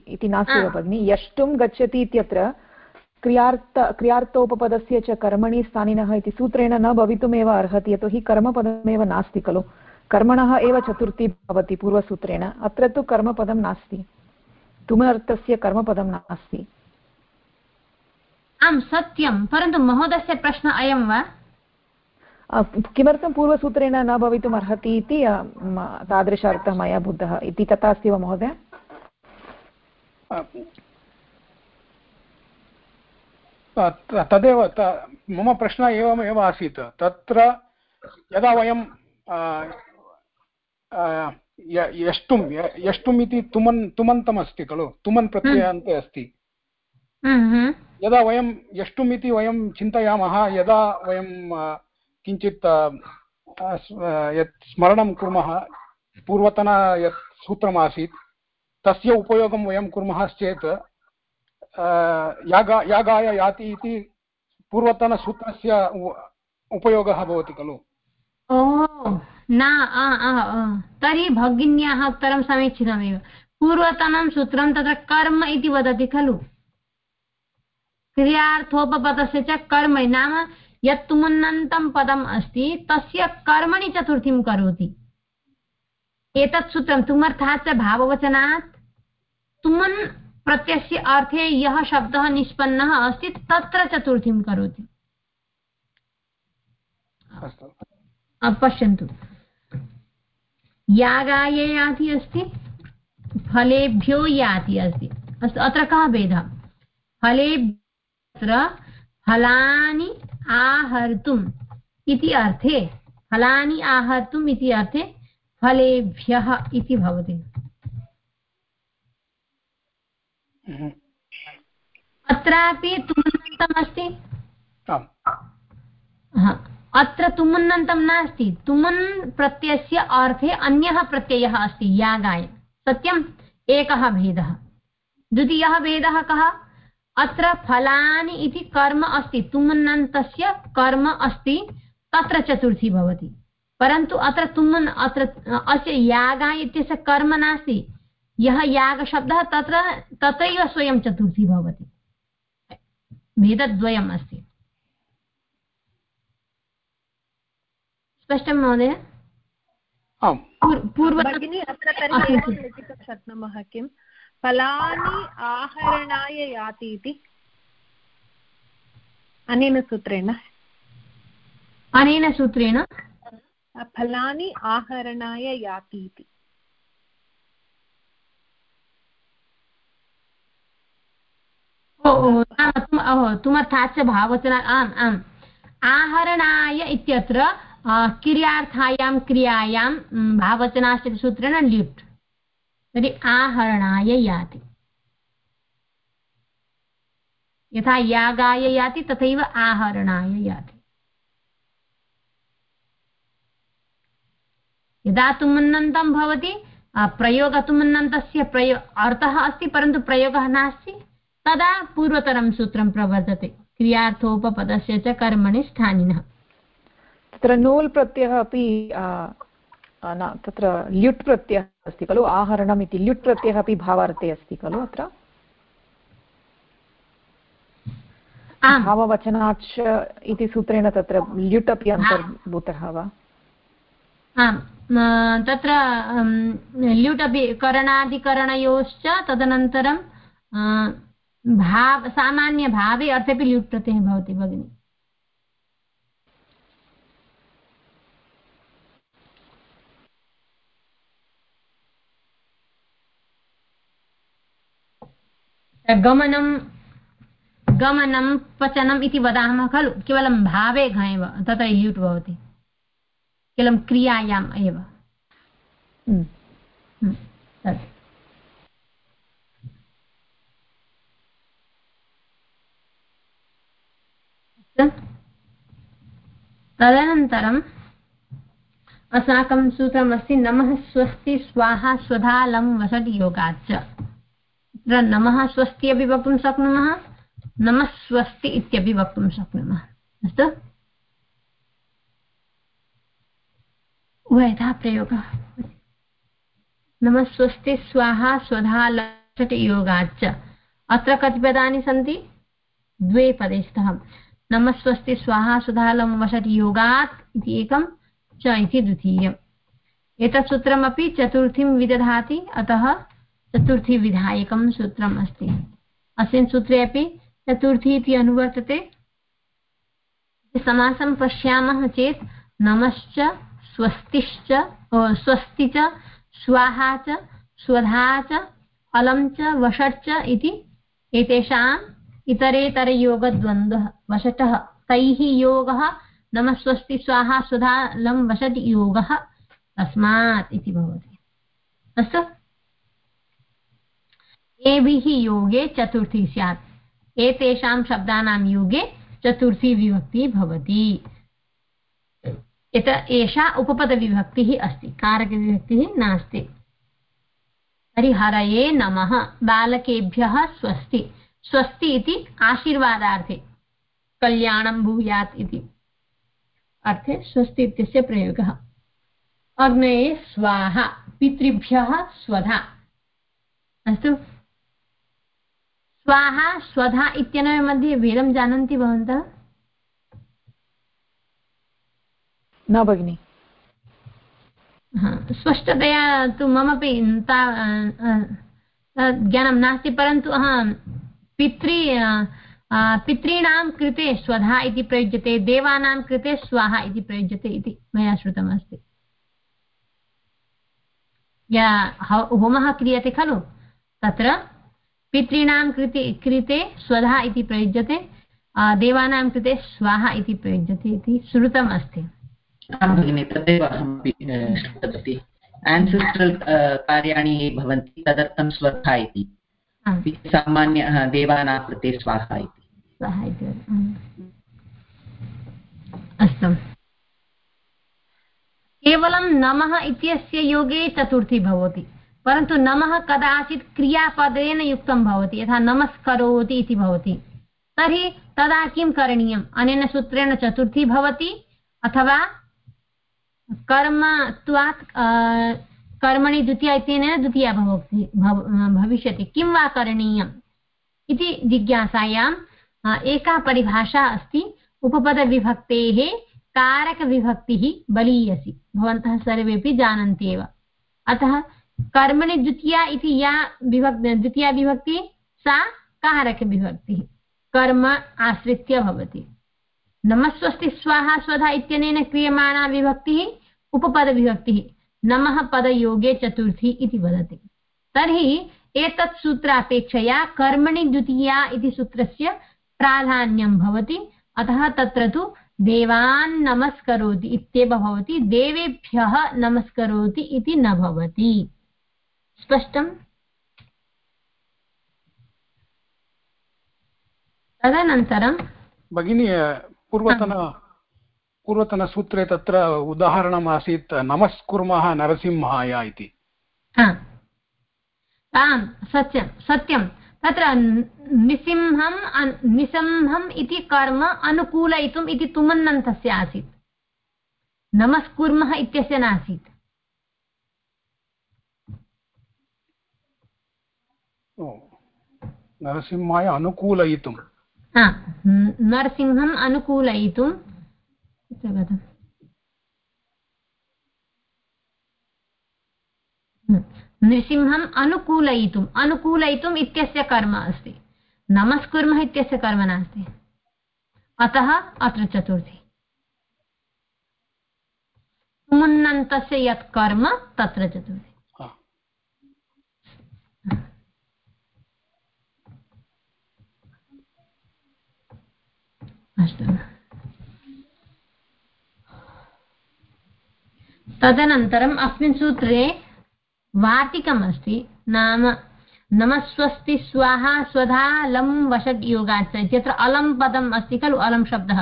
इति नास्ति वा भगिनि? यष्टुं गच्छति इत्यत्र क्रियार्थ क्रियार्थोपपदस्य च कर्मणि स्थानिनः इति सूत्रेण न भवितुमेव अर्हति यतोहि कर्मपदमेव नास्ति खलु। कर्मणः एव चतुर्थी भवति पूर्वसूत्रेण। अत्र तु कर्मपदं नास्ति। तुमर्थस्य कर्मपदं नास्ति। आं सत्यं। परन्तु महोदयस्य प्रश्नः अयं वा? किमर्थं पूर्वसूत्रेण न भवितुम् अर्हति इति तादृश अर्थः मया बुद्धः। इति तथा अस्ति वा महोदय? तदेव मम प्रश्नः एवमेव आसीत्। तत्र यदा वयं यष्टुं यष्टुम् इति तुमन् तुमन्तम् अस्ति खलु? तुमन् प्रत्ययान्ते अस्ति। यदा वयं यष्टुम् इति वयं चिन्तयामः यदा वयं किञ्चित् यत् स्मरणं कुर्मः पूर्वतन यत् सूत्रमासीत् तस्य उपयोगं वयं कुर्मः चेत् यागा यागाय याति इति पूर्वतनसूत्रस्य उपयोगः भवति खलु। न तर्हि भगिन्याः उत्तरं समीचीनमेव। पूर्वतनं सूत्रं तत्र कर्म इति वदति खलु। क्रियार्थोपपदस्य च कर्म नाम यत् तुमुन्नन्तं पदम् अस्ति तस्य कर्मणि चतुर्थीं करोति। एतत् सूत्रं तुमर्थात् च भाववचनात्। तुमन् प्रत्ययस्य अर्थे यः शब्दः निष्पन्नः अस्ति तत्र चतुर्थीं करोति। पश्यन्तु यागाय याति अस्ति फलेभ्यो याति अस्ति। अस्तु अत्र कः भेदः? फलेभ्यत्र फलानि आहर्तुम् इति अर्थे फलानि आहर्तुम् इति अर्थे फलेभ्यः इति भवति। अत्रापि तुमन्तमस्ति अत्र तुमुन्नन्तं नास्ति। तुमुन् प्रत्ययस्य अर्थे अन्यः प्रत्ययः अस्ति यागाय। सत्यम्? एकः भेदः। द्वितीयः भेदः कः? अत्र फलानि इति कर्म अस्ति। तुमुन्नन्तस्य कर्म अस्ति तत्र चतुर्थी भवति। परन्तु अत्र तुमुन् अत्र अस्य यागा इत्यस्य कर्म नास्ति। यः यागशब्दः तत्र तत्रैव स्वयं चतुर्थी भवति। भेदद्वयम् अस्ति। स्पष्टं महोदय? भगिनी अत्र तर्हि एवं लिखितुं शक्नुमः किं? फलानि आहरणाय याति इति। अनेन सूत्रेण। अनेन सूत्रेण। फलानि आहरणाय याति इति। तुमर्थाच्च भाववचना आम् आम्। आहरणाय इत्यत्र क्रियार्थायां क्रियायां भाववचनाश्च सूत्रेण ल्युट्। तर्हि आहरणाय याति। यथा यागाय याति, तथैव आहरणाय याति। यदा तुमुन्नन्तं भवति प्रयोगतुमुन्नन्तस्य प्रयो अर्थः अस्ति, परन्तु प्रयोगः नास्ति। तदा पूर्वतरं सूत्रं प्रवर्तते. क्रियार्थोपपदस्य च कर्मणि स्थानिनः. तत्र नूल् प्रत्ययः अपि न तत्र ल्युट् प्रत्ययः अस्ति खलु? आहरणम् इति ल्युट् प्रत्ययः अपि भावार्थे अस्ति खलु अत्र? भाववचनाच् इति सूत्रेण तत्र ल्युट् अपि अन्तर्भूतः वा? आम् तत्र ल्युट् अपि करणादिकरणयोश्च तदनन्तरं भाव सामान्यभावे अर्थेपि ल्युट् प्रत्ययः भवति भगिनि। गमनं गमनं पचनम् इति वदामः खलु केवलं भावे एव तत्र ल्युट् भवति। केवलं क्रियायाम् एव। हम्म। तदनन्तरम् अस्माकं सूत्रमस्ति, नमः स्वस्ति, स्वाहा स्वधा लं वसति, योगाच्च। तत्र नमः स्वस्ति अपि वक्तुं शक्नुमः, नमः स्वस्ति इत्यपि वक्तुं शक्नुमः। अस्तु? उभयथा प्रयोगः। नमः स्वस्ति, स्वाहा स्वधा लट् योगाच्च। अत्र कति पदानि सन्ति? द्वे पदे स्तः। नमः स्वस्ति स्वाहा सुधालं वषट् योगात् इति एकं च इति द्वितीयम्। एतत् सूत्रमपि चतुर्थीं विदधाति, अतः चतुर्थीविधायकं सूत्रम् अस्ति। अस्मिन् सूत्रे अपि चतुर्थी इति अनुवर्तते। समासं पश्यामः चेत् नमश्च, स्वस्तिश्च स्वस्ति च, स्वाहा च, स्वधा च अलं च, वषट् च इति एतेषाम् इतरेतरयोगद्वन्द्वः वषटः तैः योगः, नमः स्वस्ति, स्वाहा स्वधा लं वषट् योगः। तस्मात् इति भवति। अस्तु। एभिः योगे चतुर्थी स्यात्। एतेषां शब्दानां योगे चतुर्थी विभक्तिः भवति। यत एषा उपपदविभक्तिः अस्ति। कारकविभक्तिः नास्ति। तर्हि हरये नमः। बालकेभ्यः स्वस्ति। स्वस्ति इति आशीर्वादार्थे कल्याणं भूयात् इति। अर्थे स्वस्ति इत्यस्य प्रयोगः। अग्नये स्वाहा पितृभ्यः स्वधा। अस्तु। स्वाहा स्वधा इत्यनयोः मध्ये भेदं जानन्ति भवन्तः? न भगिनि। स्पष्टतया तु ममपि ज्ञानं नास्ति परन्तु अहं पितृ पितॄणां कृते स्वधा इति प्रयुज्यते, देवानां कृते स्वाहा इति प्रयुज्यते इति मया श्रुतमस्ति। या होमः क्रियते खलु? तत्र पितॄणां कृते कृते स्वधा इति प्रयुज्यते देवानां कृते स्वाहा इति प्रयुज्यते इति श्रुतम् अस्ति आं भगिनि, तदेव अहमपि श्रुतवती। आन्सिस्ट्रल् कार्याणि भवन्ति, तदर्थं स्वधा इति। सामान्य देवानां कृते स्वाहा इति। अस्तु। केवलं नमः इत्यस्य योगे चतुर्थी भवति परन्तु नमः कदाचित् क्रियापदेन युक्तं भवति यथा नमस्करोति इति भवति। तर्हि तदा किं करणीयम्? अनेन सूत्रेण चतुर्थी भवति अथवा कर्मत्वात् कर्मणि द्वितीया इत्यनेन द्वितीया भवति भविष्यति। किं वा करणीयम्? इति जिज्ञासायाम् एका परिभाषा अस्ति। उपपदविभक्तेः कारकविभक्तिः बलीयसि। भवन्तः सर्वेपि जानन्ति एव अतः कर्मणि द्वितीया इति या विभक्, द्वितीया विभक्तिः, सा कारकविभक्तिः। कर्म आश्रित्य भवति। नमस्वस्ति स्वाहा, स्वधा इत्यनेन क्रियमाणा विभक्तिः, उपपदविभक्तिः। नमः पदयोगे चतुर्थी इति वदति। तर्हि एतत् सूत्रापेक्षया कर्मणि द्वितीया इति सूत्रस्य प्राधान्यं भवति। अतः तत्र तु देवान् नमस्करोति इत्येव भवति देवेभ्यः नमस्करोति इति न भवति। स्पष्टम् तदनन्तरं भगिनी पूर्वतन पूर्वतनसूत्रे तत्र उदाहरणम् आसीत् नमस्कुर्मः नरसिंहाय इति आम्। सत्यं सत्यं। तत्र निसिंहं निसिंहम् इति कर्म अनुकूलयितुम् इति तुमन्नन्तस्य आसीत्। नमस्कुर्मः इत्यस्य नासीत्। नरसिंहाय अनुकूलयितुं नरसिंहम् अनुकूलयितुं नृसिंहम् अनुकूलयितुम्। अनुकूलयितुम् इत्यस्य कर्म अस्ति। नमस्कुर्मः इत्यस्य कर्म नास्ति। अतः अत्र चतुर्थी। मुन्नन्तस्य यत् कर्म तत्र चतुर्थी। अस्तु तदनन्तरम् अस्मिन् सूत्रे वार्तिकम् अस्ति नाम नमस्वस्ति, स्वाहा, स्वधा लं वषट् योगाच्च इत्यत्र अलं पदम् अस्ति खलु अलं शब्दः।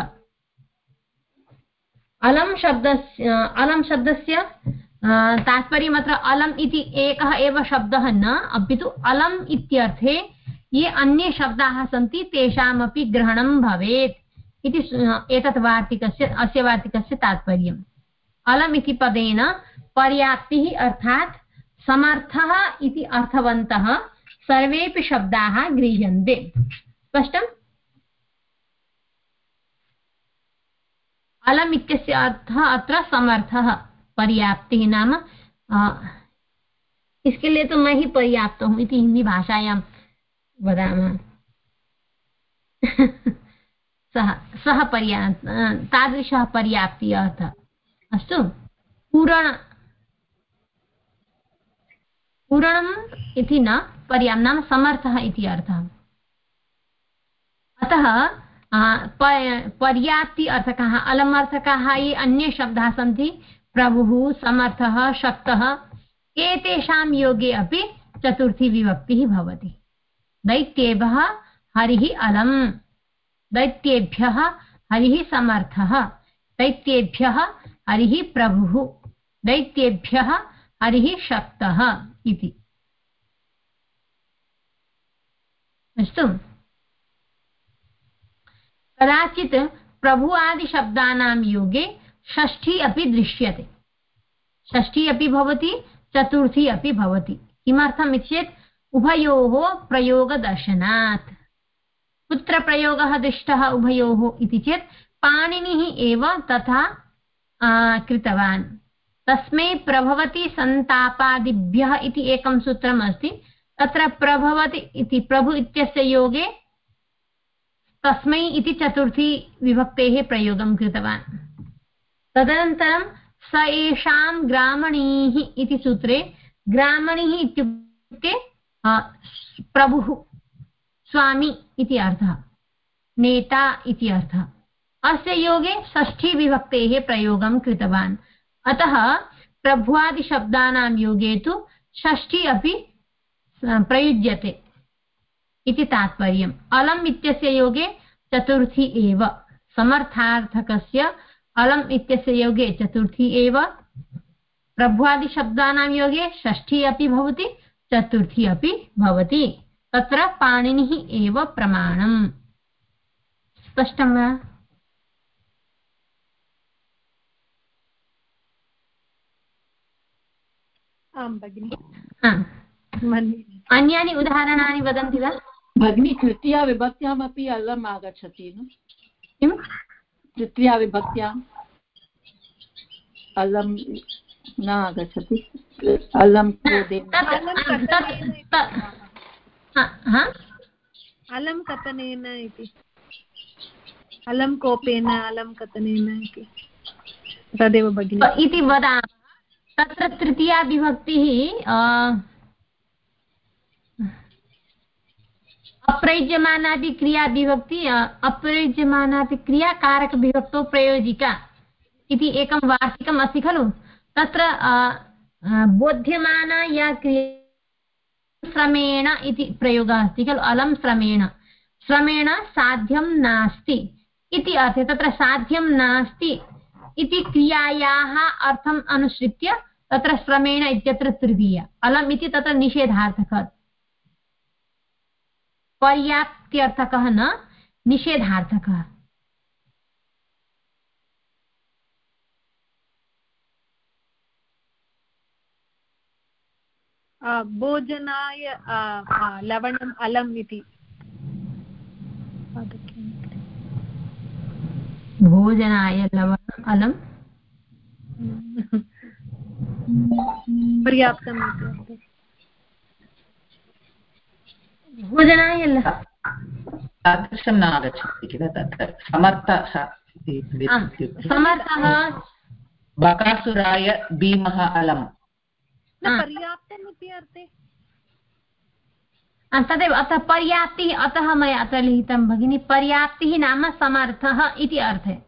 अलं शब्दस्य अलं शब्दस्य तात्पर्यम् अत्र अलम् इति एकः एव शब्दः न, अपि तु अलम् इत्यर्थे ये अन्ये शब्दाः सन्ति, तेषामपि ग्रहणं भवेत् इति एतत् वार्तिकस्य, अस्य वार्तिकस्य तात्पर्यम्। अलम् इति पदेन पर्याप्तिः अर्थात् समर्थः इति अर्थवन्तः सर्वेपि शब्दाः गृह्यन्ते। स्पष्टम्? अलम् इत्यस्य अर्थः अत्र समर्थः, पर्याप्तिः नाम इसके लिए तो मैं ही पर्याप्त हूँ इति हिंदी भाषायां वदामः। सः सः पर्या तादृशः पर्याप्ति अर्थः। अस्तु। पूरण। पूरणम् इति न पर्याप् नाम समर्थः इति अर्थः। अतः पर्याप्ति अर्थकाः अलमर्थकाः ये अन्ये शब्दाः सन्ति, प्रभुः, समर्थः, शक्तः, एतेषां योगे अपि चतुर्थी विभक्तिः भवति। दैत्येभः हरिः अलम्। दैत्येभ्यः हरिः समर्थः। दैत्येभ्यः हरिः प्रभुः, दैत्येभ्यः हरिः शक्तः इति। अस्तु। कदाचित् प्रभु आदिशब्दानां योगे षष्ठी अपि दृश्यते। षष्ठी अपि भवति, चतुर्थी अपि भवति। किमर्थम् इति चेत्, उभयोः प्रयोगदर्शनात्। कुत्र प्रयोगः दृष्टः उभयोः इति चेत्, पाणिनिः एव तथा कृतवान् तस्मै प्रभवति सन्तापादिभ्यः इति एकं सूत्रम् अस्ति। तत्र प्रभवति इति, प्रभु इत्यस्य योगे तस्मै इति चतुर्थी विभक्तेः प्रयोगं कृतवान्। तदनन्तरं स एषां ग्रामणीः इति सूत्रे, ग्रामणीः इत्युक्ते प्रभुः, स्वामी इति अर्थः, नेता इति अर्थः। अस्य योगे षष्ठीविभक्तेः प्रयोगं कृतवान्। अतः प्रभ्वादिशब्दानां योगे तु षष्ठी अपि प्रयुज्यते इति तात्पर्यम्। अलम् इत्यस्य योगे चतुर्थी एव। समर्थार्थकस्य अलम् इत्यस्य योगे चतुर्थी एव। प्रभ्वादिशब्दानां योगे षष्ठी अपि भवति, चतुर्थी अपि भवति। तत्र पाणिनिः एव प्रमाणम्। स्पष्टं वा? आं भगिनि। अन्यानि उदाहरणानि वदन्ति वा? भगिनी तृतीयाविभक्त्यामपि अलम् आगच्छति न? किं तृतीयाविभक्त्याम् अलं न आगच्छति अलं अलं कथनेन इति। अलं कोपेन अलं कथनेन इति। तदेव भगिनि। इति वदामः। तत्र तृतीया विभक्तिः अप्रयुज्यमानापि क्रिया विभक्ति अप्रयुज्यमानापि क्रियाकारकविभक्तौ प्रयोजिका इति एकं वार्तिकम् अस्ति खलु। तत्र बोध्यमाना या क्रिया श्रमेण इति प्रयोगः अस्ति खलु अलं श्रमेण। श्रमेण साध्यं नास्ति इति अर्थे, तत्र साध्यं नास्ति इति क्रियायाः अर्थम् अनुसृत्य तत्र श्रमेण इत्यत्र तृतीया। अलम् इति तत्र निषेधार्थकः। पर्याप्त्यर्थकः न निषेधार्थकः। भोजनाय लवणम् अलम् इति। भोजनाय लवणम् अलम्। पर्याप्तम् भोजनाय तादृशं न। आगच्छति किल तत्र। समर्थः समर्थः। बकासुराय भीमः अलम्। पर्याप्तम् इति अर्थे। तदेव अतः पर्याप्तिः अतः मया अत्र लिखितं भगिनि पर्याप्तिः नाम समर्थः इति अर्थे।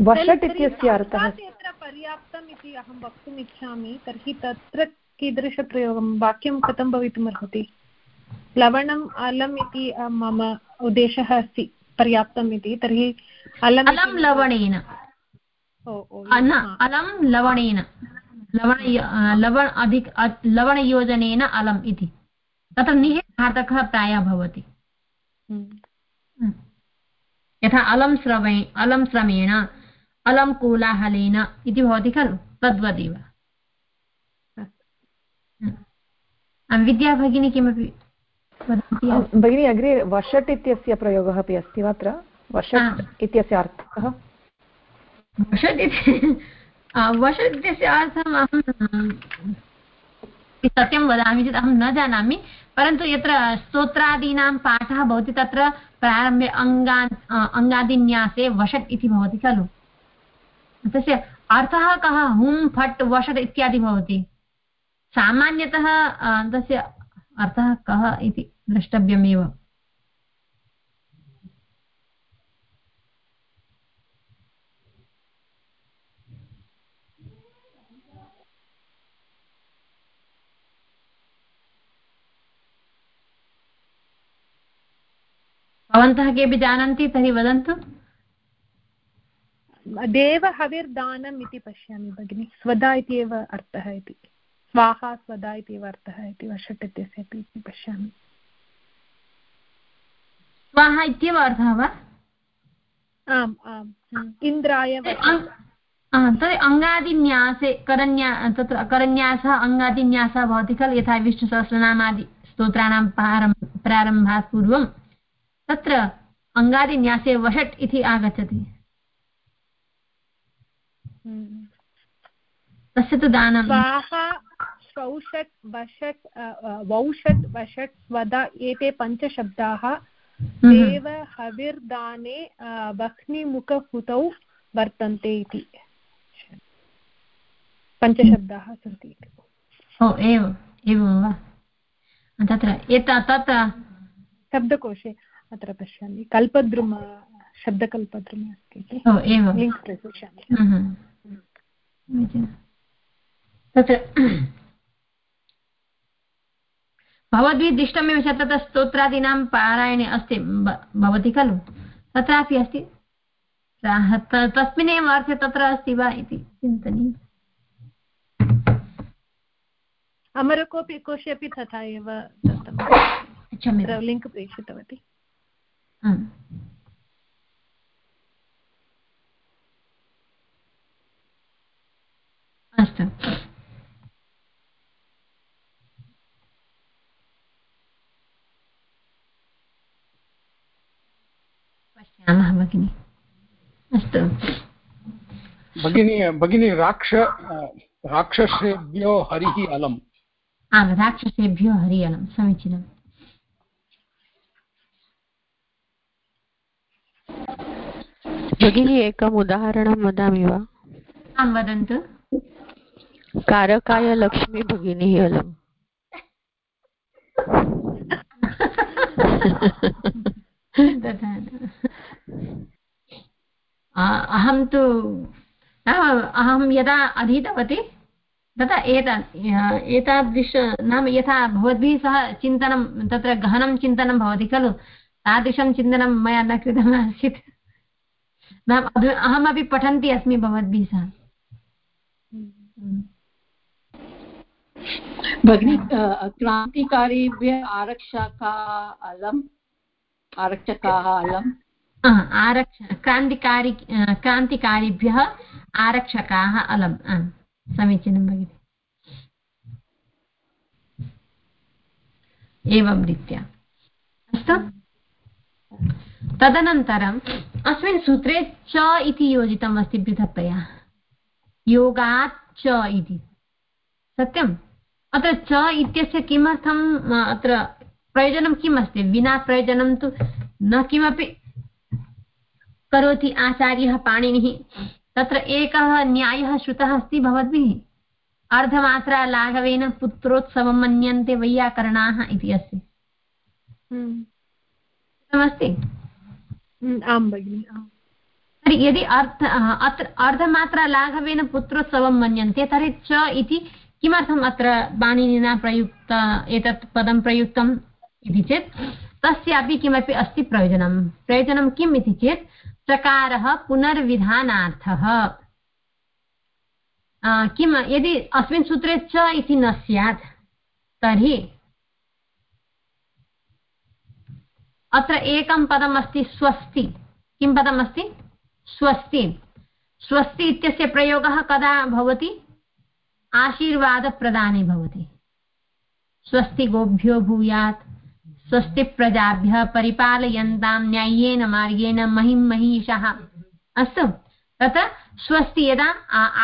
वषट् इत्यस्य अर्थः यत्र पर्याप्तम् इति अहं वक्तुम् इच्छामि तर्हि तत्र कीदृशप्रयोगं वाक्यं कथं भवितुमर्हति लवणम् अलम् इति मम उद्देशः अस्ति पर्याप्तम् इति तर्हि अलम् अलं लवणेन। अलं लवणेन। लवण लवण अधिक लवणयोजनेन अलम् इति। तत्र निषेधार्थकः प्रायः भवति। हम्म। यथा अलं श्रवे अलं श्रमेण अलं कोलाहलेन इति भवति खलु? तद्वदेव हम्म। विद्या भगिनी किमपि भगिनी अग्रे वषट् इत्यस्य प्रयोगः अपि अस्ति वा अत्र? वषट् इत्यस्य अर्थः? वषट् इति वषट् इत्यस्य अर्थम् अहं सत्यं वदामि चेत् अहं न जानामि। परन्तु यत्र स्तोत्रादीनां पाठः भवति तत्र प्रारम्भे अङ्गा अङ्गादिन्यासे वषट् इति भवति खलु? तस्य अर्थः कः? हुं, फट् वषट् इत्यादि भवति। सामान्यतः तस्य अर्थः कः इति द्रष्टव्यमेव। भवन्तः केऽपि जानन्ति तर्हि वदन्तु। देवहविर्दानम् इति पश्यामि भगिनि। स्वदा इति एव अर्थः इति। स्वाहा स्वदा इति एव अर्थः इति वषट् इत्यस्य अपि पश्यामि। स्वाहा इत्येव अर्थः वा? आम् आम् इन्द्राय तर्हि अङ्गादिन्यासे करन्या तत्र करन्यासः अङ्गादिन्यासः भवति खलु यथा विष्णुसहस्रनामादि स्तोत्राणां प्रारम्भात् पूर्वं। तत्र अङ्गादिन्यासे वषट् इति आगच्छति। तस्य तु दानं। शौषट् वषट् वौषट् वषट् स्वदा एते पञ्चशब्दाः। हम्म। देव हविर्दाने वह्निमुखहुतौ वर्तन्ते इति। पञ्चशब्दाः सन्ति ओ एव एवं वा? तत्र एत तत्र शब्दकोशे अत्र पश्यामि। कल्पद्रुम शब्दकल्पद्रुम अस्ति लिङ्क् प्रेषयिष्यामि तत्र भवद्भिः दृष्टमेव तत्र स्तोत्रादीनां पारायणे अस्ति। भवति खलु? तत्रापि अस्ति। तस्मिन्नेव अर्थे तत्र अस्ति वा इति चिन्तनीयम्। अमरकोपि कोशे अपि तथा एव दत्तं लिङ्क् प्रेषितवती। अस्तु। पश्यामः भगिनि। अस्तु। भगिनी भगिनी राक्ष राक्षसेभ्यो हरिः अलम्। आम् राक्षसेभ्यो हरि अलम् समीचीनम्। भगिनी एकम् उदाहरणं वदामि वा? आं वदन्तु। कारकाय लक्ष्मी भगिनी अलम्। अहं तु अहं यदा अधीतवती तथा एतत् एतादृश, नाम यथा भवद्भिः सह चिन्तनं, तत्र गहनं चिन्तनं भवति खलु, तादृशं चिन्तनं मया न कृतमासीत्। नाम अहमपि पठन्ती अस्मि भवद्भिः सह। भगिनि क्रान्तिकारिभ्य आरक्षका अलम्, आरक्षकाः अलम्। आरक्ष, क्रान्तिकारि क्रान्तिकारिभ्यः आरक्षकाः अलम्। समीचीनं भगिनि। एवं रीत्या। अस्तु। तदनन्तरम् अस्मिन् सूत्रे च इति योजितम् अस्ति पृथक्तया। योगात् च इति। सत्यम्? अत्र च इत्यस्य किमर्थम् अत्र प्रयोजनं किम् अस्ति विना प्रयोजनं तु न किमपि करोति आचार्यः पाणिनिः। तत्र एकः न्यायः श्रुतः अस्ति भवद्भिः। अर्धमात्रा लाघवेन पुत्रोत्सवं मन्यन्ते वैयाकरणाः इति अस्ति। अस्ति हम्म, आं भगिनि तर्हि यदि अर्थ अत्र अर्धमात्रा लाघवेन पुत्रोत्सवं मन्यन्ते तर्हि च इति किमर्थम् अत्र पाणिनिना प्रयुक्त, एतत् पदं प्रयुक्तम् इति चेत् तस्यापि किमपि अस्ति प्रयोजनं प्रयोजनं किम् इति चेत् चकारः पुनर्विधानार्थः। किं यदि अस्मिन् सूत्रे च इति न स्यात्, तर्हि अत्र एकं पदम् अस्ति स्वस्ति। किं पदम् अस्ति? स्वस्ति। स्वस्ति इत्यस्य प्रयोगः कदा भवति? आशीर्वादप्रदाने भवति। स्वस्ति गोभ्यो भूयात् स्वस्ति प्रजाभ्यः परिपालयन्तां न्याय्येन मार्गेण महिं महिषः। अस्तु तत्र स्वस्ति यदा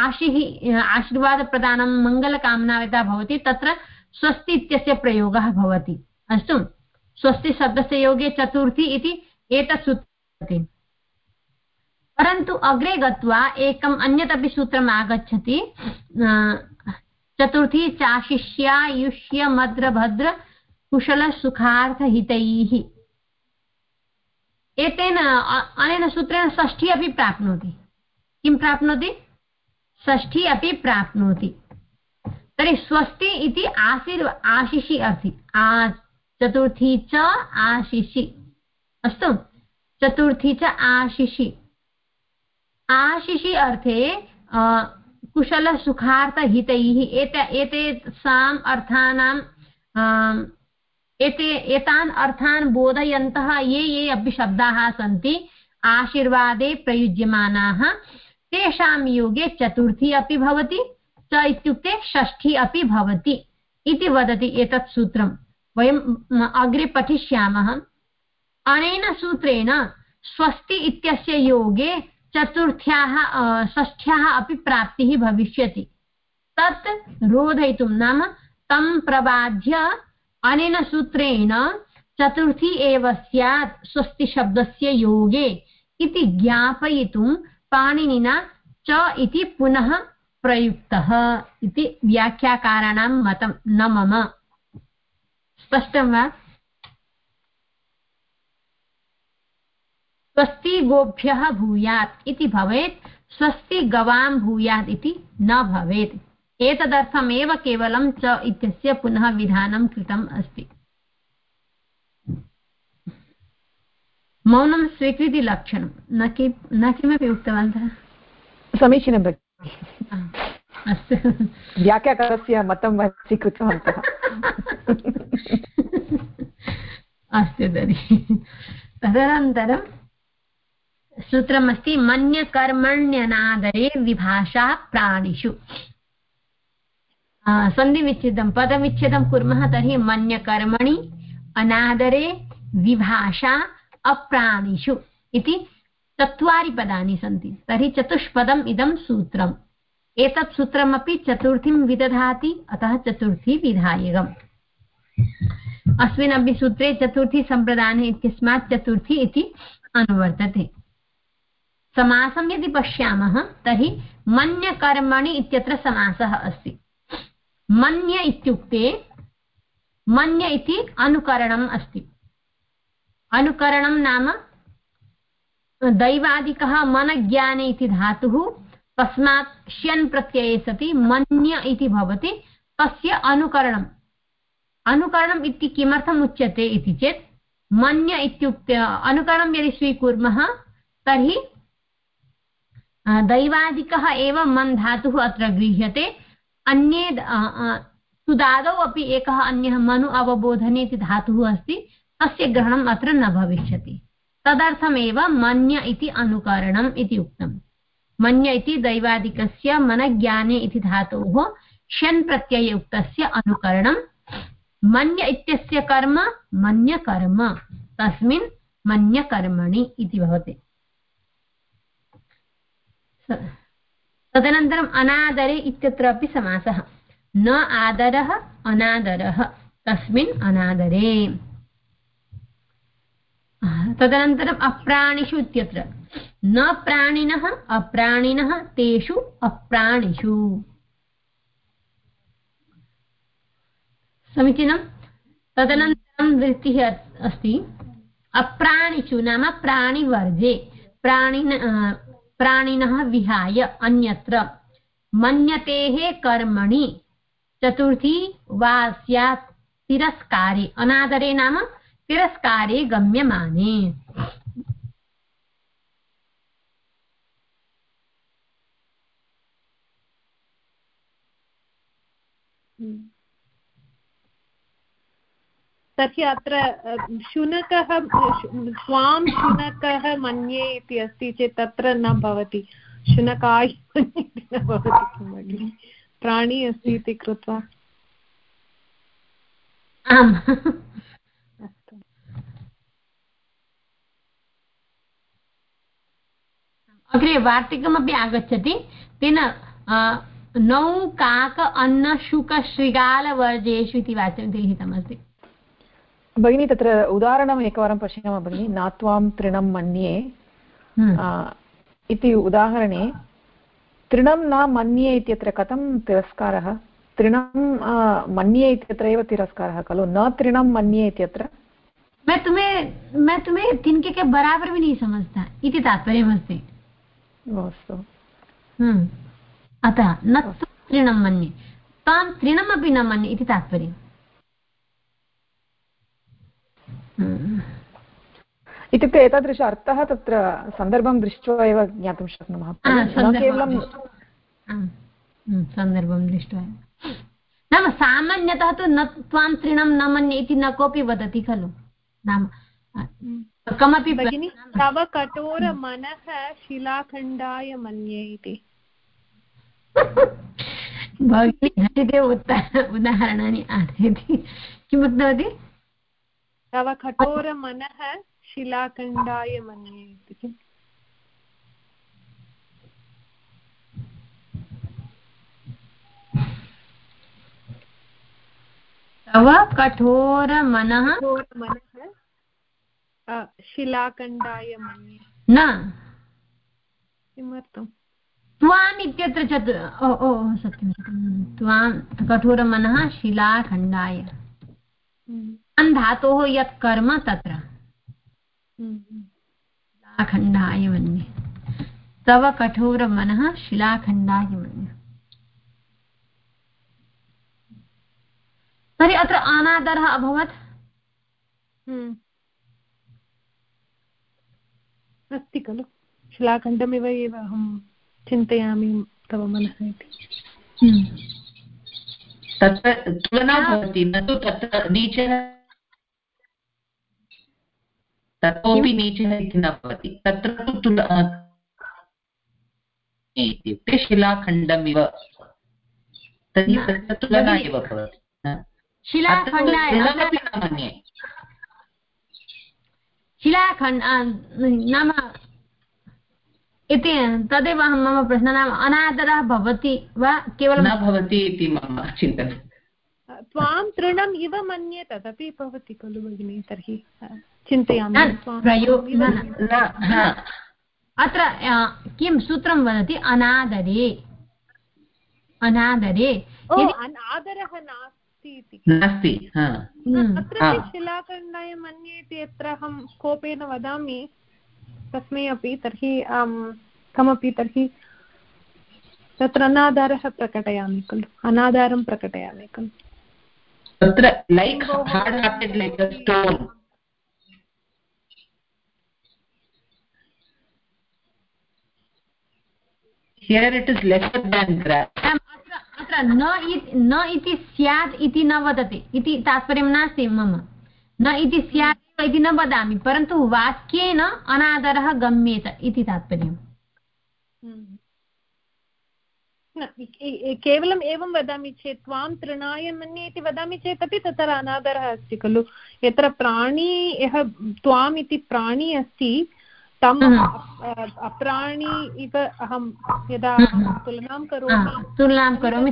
आशिः आशीर्वादप्रदानं मङ्गलकामना यदा भवति, तत्र स्वस्ति इत्यस्य प्रयोगः भवति। अस्तु स्वस्ति शब्दस्य योगे चतुर्थी इति एतत् परन्तु अग्रे गत्वा एकम् अन्यत् अपि सूत्रम् आगच्छति चतुर्थी चाशिष्यायुष्य मद्रभद्र कुशलसुखार्थहितैः एतेन अनेन सूत्रेण षष्ठी अपि प्राप्नोति। किं प्राप्नोति? षष्ठी अपि प्राप्नोति। तर्हि स्वस्ति इति आशीर् आशिषि अस्ति। आ, चतुर्थी च आशिषि। अस्तु। चतुर्थी च आशिषि। आशिषि अर्थे कुशलसुखार्थहितैः एते एतेषाम् अर्थानां एते, एतान् अर्थान् बोधयन्तः ये ये अपि शब्दाः सन्ति, आशीर्वादे प्रयुज्यमानाः। तेषां योगे चतुर्थी अपि भवति, च इत्युक्ते षष्ठी अपि भवति इति वदति एतत् सूत्रं। वयम् अग्रे पठिष्यामः। अनेन सूत्रेण, स्वस्ति इत्यस्य योगे चतुर्थ्याः षष्ठ्याः अपि प्राप्तिः भविष्यति। तत् रोधयितुं नाम तं प्रबाध्य अनेन सूत्रेण चतुर्थी एव स्यात् स्वस्तिशब्दस्य योगे इति ज्ञापयितुं पाणिनिना च इति पुनः प्रयुक्तः इति व्याख्याकाराणां मतं न मम। स्पष्टं वा? स्वस्ति गोभ्यः भूयात् इति भवेत् स्वस्ति गवां भूयात् इति न भवेत्। एतदर्थमेव केवलं च इत्यस्य पुनः विधानं कृतम् अस्ति। मौनं स्वीकृतिलक्षणं। न कि न किमपि उक्तवन्तः? समीचीनं भगिनि। अस्तु। व्याख्याकारस्य मतं स्वीकृतवन्तः। अस्तु तर्हि। तदनन्तरं सूत्रमस्ति, मन्यकर्मण्यनादरे विभाषा प्राणिषु। सन्धिविच्छेदं, पदविच्छेदं कुर्मः, तर्हि मन्यकर्मणि, अनादरे विभाषा अप्राणिषु इति चत्वारि पदानि सन्ति। तर्हि चतुष्पदम् इदं सूत्रम्। एतत् सूत्रमपि चतुर्थीं विदधाति, अतः चतुर्थी विधायकम्। अस्मिन् अपि सूत्रे चतुर्थी सम्प्रदाने इत्यस्मात् चतुर्थी इति अनुवर्तते। समासं यदि पश्यामः, तर्हि मन्यकर्मणि इत्यत्र समासः अस्ति। मन्य इत्युक्ते, मन्य इति अनुकरणम् अस्ति। अनुकरणं नाम दैवादिकः मनज्ञाने इति धातुः, तस्मात् श्यन् प्रत्यये सति मन्य इति भवति, तस्य अनुकरणम्। अनुकरणम् इति किमर्थम् उच्यते इति चेत्, मन्य इत्युक्ते, अनुकरणं यदि स्वीकुर्मः, तर्हि दैवादिकः एव मन् धातुः अत्र गृह्यते। अन्ये सुदादौ अपि एकः अन्यः मनु अवबोधने इति धातुः अस्ति। तस्य ग्रहणम् अत्र न भविष्यति। तदर्थमेव मन्य इति अनुकरणम् इति उक्तम्। मन्य इति दैवादिकस्य मनज्ञाने इति धातोः षन् प्रत्यययुक्तस्य अनुकरणं मन्य इत्यस्य कर्म मन्यकर्म। तस्मिन् मन्यकर्मणि इति भवति। तदनन्तरम् अनादरे इत्यत्रापि समासः। न आदरः, अनादरः। तस्मिन् अनादरे। तदनन्तरम् अप्राणिषु इत्यत्र। न प्राणिनः, अप्राणिनः, तेषु अप्राणिषु। समीचीनं? तदनन्तरं वृत्तिः अस्ति। अप्राणिषु नाम प्राणिवर्जे प्राणिन प्राणिनः विहाय अन्यत्र। मन्यतेः कर्मणि। चतुर्थी वा स्यात् तिरस्कारे। अनादरे नाम तिरस्कारे गम्यमाने। Hmm. तर्हि अत्र शुनकः स्वां शुनकः मन्ये इति अस्ति चेत् तत्र न भवति। शुनकाय इति न भवति किं भगिनि? प्राणी अस्ति इति कृत्वा। आम्। अग्रे वार्तिकमपि आगच्छति। तेन नौ काक अन्न शुक शृगालवर्जेषु इति वाक्यं लिखितमस्ति भगिनी तत्र उदाहरणम् एकवारं पश्यामः भगिनि। नात्वां तृणं मन्ये। हम्म। इति उदाहरणे तृणं न मन्ये इत्यत्र कथं तिरस्कारः? तृणं मन्ये इत्यत्र एव तिरस्कारः खलु? न तृणं मन्ये इत्यत्र? मैं तुम्हें मैं तुम्हें तिनके के बराबर भी नहीं समझता। इति तात्पर्यमस्ति। अस्तु। हम्म। अतः न तृणं मन्ये। तां तृणमपि न मन्ये इति तात्पर्यम्। इत्युक्ते एतादृश अर्थः तत्र सन्दर्भं दृष्ट्वा एव ज्ञातुं शक्नुमः। केवलं सन्दर्भं दृष्ट्वा नाम सामान्यतः तु न त्वां तृणं न मन्ये इति न कोऽपि वदति खलु। नाम कमपि भगिनि तव कठोरमनः शिलाखण्डाय मन्ये इति। भगिनी उदाहरणानि आनयति। किम् उक्तवती? तव कठोरमनः शिलाखण्डाय मन्ये इति। तव कठोरमनः मनः शिलाखण्डाय मन्ये। न। किमर्थम्? त्वाम् इत्यत्र चतु ओ ओ सत्यं सत्यं। त्वां कठोरमनः शिलाखण्डाय। हम्म। धातोः यत् कर्म तत्र। शिलाखण्डाय मन्ये तव कठोरमनः शिलाखण्डाय मन्ये तर्हि अत्र अनादरः अभवत्। हम्म। अस्ति खलु। शिलाखण्डमिव एव अहं चिन्तयामि तव मनः इति। हम्म। तत्र तुलना भवति न तु तत्र नीचः ततोपि नीचः इति न भवति। तत्र तु तुल इत्युक्ते शिलाखण्डमिव। तर्हि तत्र तुलना एव भवति। शिलाखण्ड नाम इति तदेव अहं मम प्रश्नः। नाम अनादरः भवति वा केवलं न भवति इति मम चिन्तनं त्वां तृणम् इव मन्ये तदपि भवति खलु भगिनि तर्हि। चिन्तयामि। अत्र किं सूत्रं वदति? अनादरे। अनादरे। आदरः नास्ति इति। नास्ति अत्र शिलाखण्डाय मन्ये इति यत्र अहं कोपेन वदामि तस्मै अपि तर्हि कमपि तर्हि तत्र अनाधारः प्रकटयामि खलु। अनाधारं प्रकटयामि खलु। तत्र like hard hearted like stone here it is lesser than grass. अत्र न इति स्यात् इति न वदति। इति तात्पर्यं नास्ति मम। न इति स्यात् इति न वदामि परन्तु वाक्येन अनादरः गम्येत इति तात्पर्यम्। केवलम् एवं वदामि चेत् त्वां तृणाय मन्ये इति वदामि चेदपि तत्र अनादरः अस्ति खलु। यत्र प्राणी यः त्वाम् इति प्राणी अस्ति तम् अप्राणी इव अहं यदा तुलनां करोमि तुलनां करोमि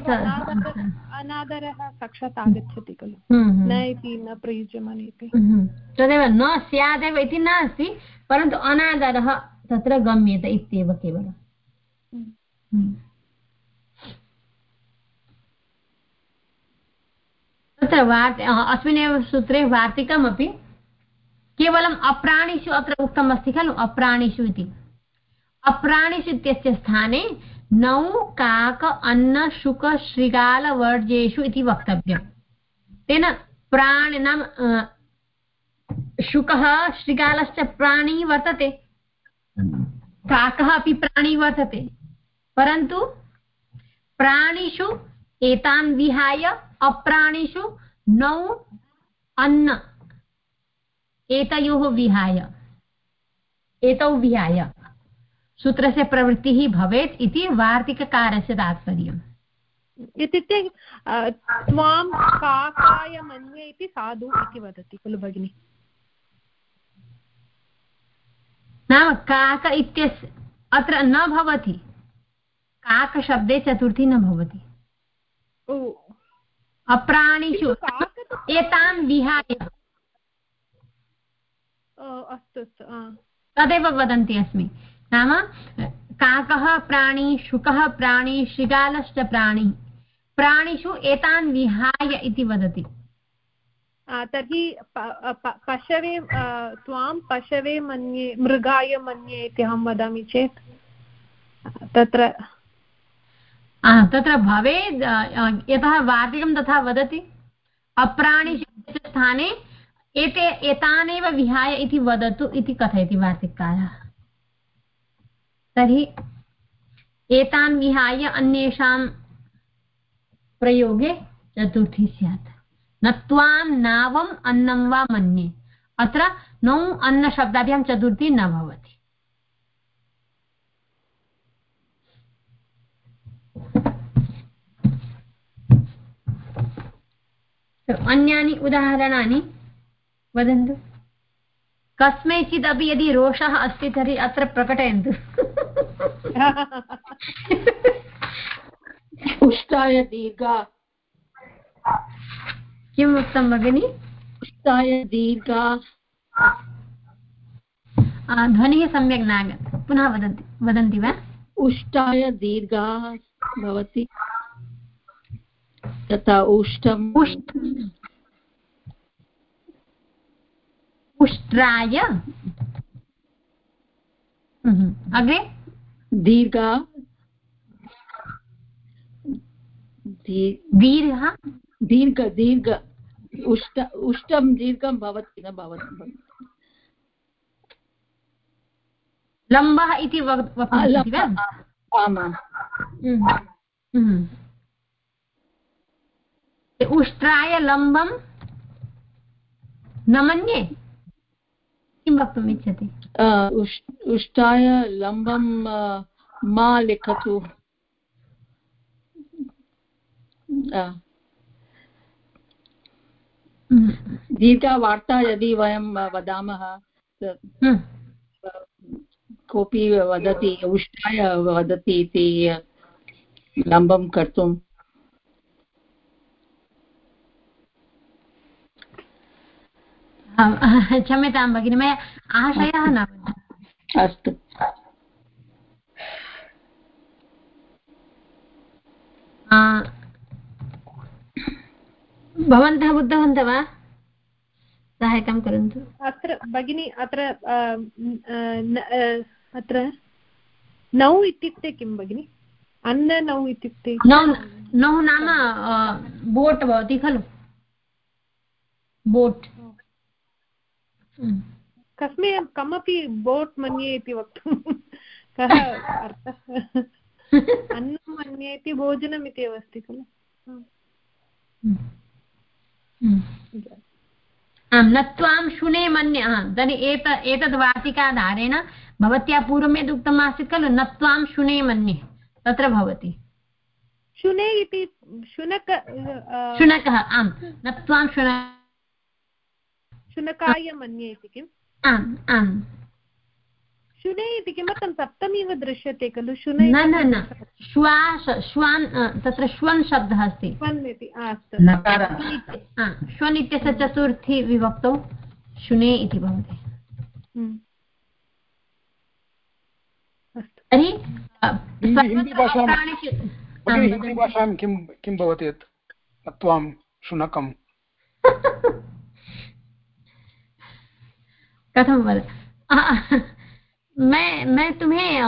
अनादरः साक्षात् आगच्छति खलु। न इति न प्रयुज्यमाने इति तदेव न स्यादेव इति नास्ति परन्तु अनादरः तत्र गम्यते इत्येव केवलम्। तत्र वार् अस्मिन्नेव सूत्रे वार्तिकमपि केवलम् अप्राणिषु अत्र उक्तमस्ति खलु, अप्राणिषु इति। अप्राणिषु इत्यस्य स्थाने नौ, काक, अन्न, शुक शृगालवर्जेषु इति वक्तव्यम्। तेन प्राणि नाम शुकः शृगालश्च प्राणी वर्तते। काकः अपि प्राणी वर्तते। परन्तु प्राणिषु एतान् विहाय अप्राणिषु नौ, अन्न एतयोः विहाय। एतौ विहाय। सूत्रस्य प्रवृत्तिः भवेत् इति वार्तिककारस्य तात्पर्यम्। इत्युक्ते त्वां काकाय मन्ये इति साधु इति वदति खलु भगिनि? नाम काक इत्यस्य अत्र न भवति। काकशब्दे चतुर्थी न भवति। अप्राणिषु एतान् विहाय। अस्तु तदेव वदन्ती अस्मि। नाम काकः प्राणी शुकः प्राणी शृगालश्च प्राणी। प्राणिषु एतान् विहाय इति वदति। तर्हि पशवे त्वां पशवे मन्ये मृगाय मन्ये इति अहं वदामि चेत्। तत्र तत्र भवेत् यतः वार्तिकं तथा वदति। अप्राणिषु स्थाने एते, एतानेव विहाय इति वदतु इति कथयति वार्तिककारः। तर्हि एतान् विहाय अन्येषां प्रयोगे चतुर्थी स्यात्। न त्वां नावम् अन्नं वा मन्ये। अत्र नौ अन्नशब्दाभ्यां चतुर्थी न भवति। अन्यानि उदाहरणानि। वदन्तु। कस्मैचिदपि यदि रोषः अस्ति तर्हि अत्र प्रकटयन्तु। उष्टाय दीर्घा। किम् उक्तं भगिनि? उष्टाय दीर्घा। ध्वनिः सम्यक् नागत् पुनः वदन्ति वदन्ति वा? उष्टाय दीर्घा भवति। तथा उष्टम्। उष्ट्राय अग्रे दीर्घा। दीर्घ। दीर्घ। दीर्घ उष्ट उष्टं दीर्घं भवति न भवति। लम्बः इति आमाम् उष्ट्राय लम्बं न मन्ये? किं वक्तुम् इच्छति उष्टाय लम्बं मा लिखतु। दीर्घवार्ता यदि वयं वदामः हम्म। कोऽपि वदति उष्टाय वदति इति लम्बं कर्तुं। क्षम्यतां भगिनि मया आशयः न अस्तु। भवन्तः बुद्धवन्तः वा? सहायतां कुर्वन्तु। अत्र भगिनि अत्र अत्र नौ इत्युक्ते किं भगिनि? अन्न नौ इत्युक्ते नौ नाम बोट् भवति खलु। बोट्। कस्मै कमपि बोट् मन्ये इति वक्तुं कः अर्थः? अन्नं मन्ये इति भोजनम् इति एव अस्ति खलु। आम् न त्वां शुने मन्ये तर्हि एत एतद् वाटिकाधारेण भवत्या पूर्वं यद् उक्तम् आसीत् खलु न त्वां शुने मन्ये तत्र भवति। शुने इति शुनक शुनकः आम् न त्वां शुन शुनकाय मन्ये इति किम्? आम् आम्। शुने इति किमर्थं सप्तमी इव दृश्यते खलु शुन न न न। श्वास श्वान् तत्र श्वन् शब्दः अस्ति। श्वन् इति अस्तु। श्वन् इत्यस्य चतुर्थी विभक्तौ शुने इति भवति। हम्म। तर्हि हिन्दीभाषां किं किं भवति त्वां शुनकं कथं वद मैं मैं तुम्हें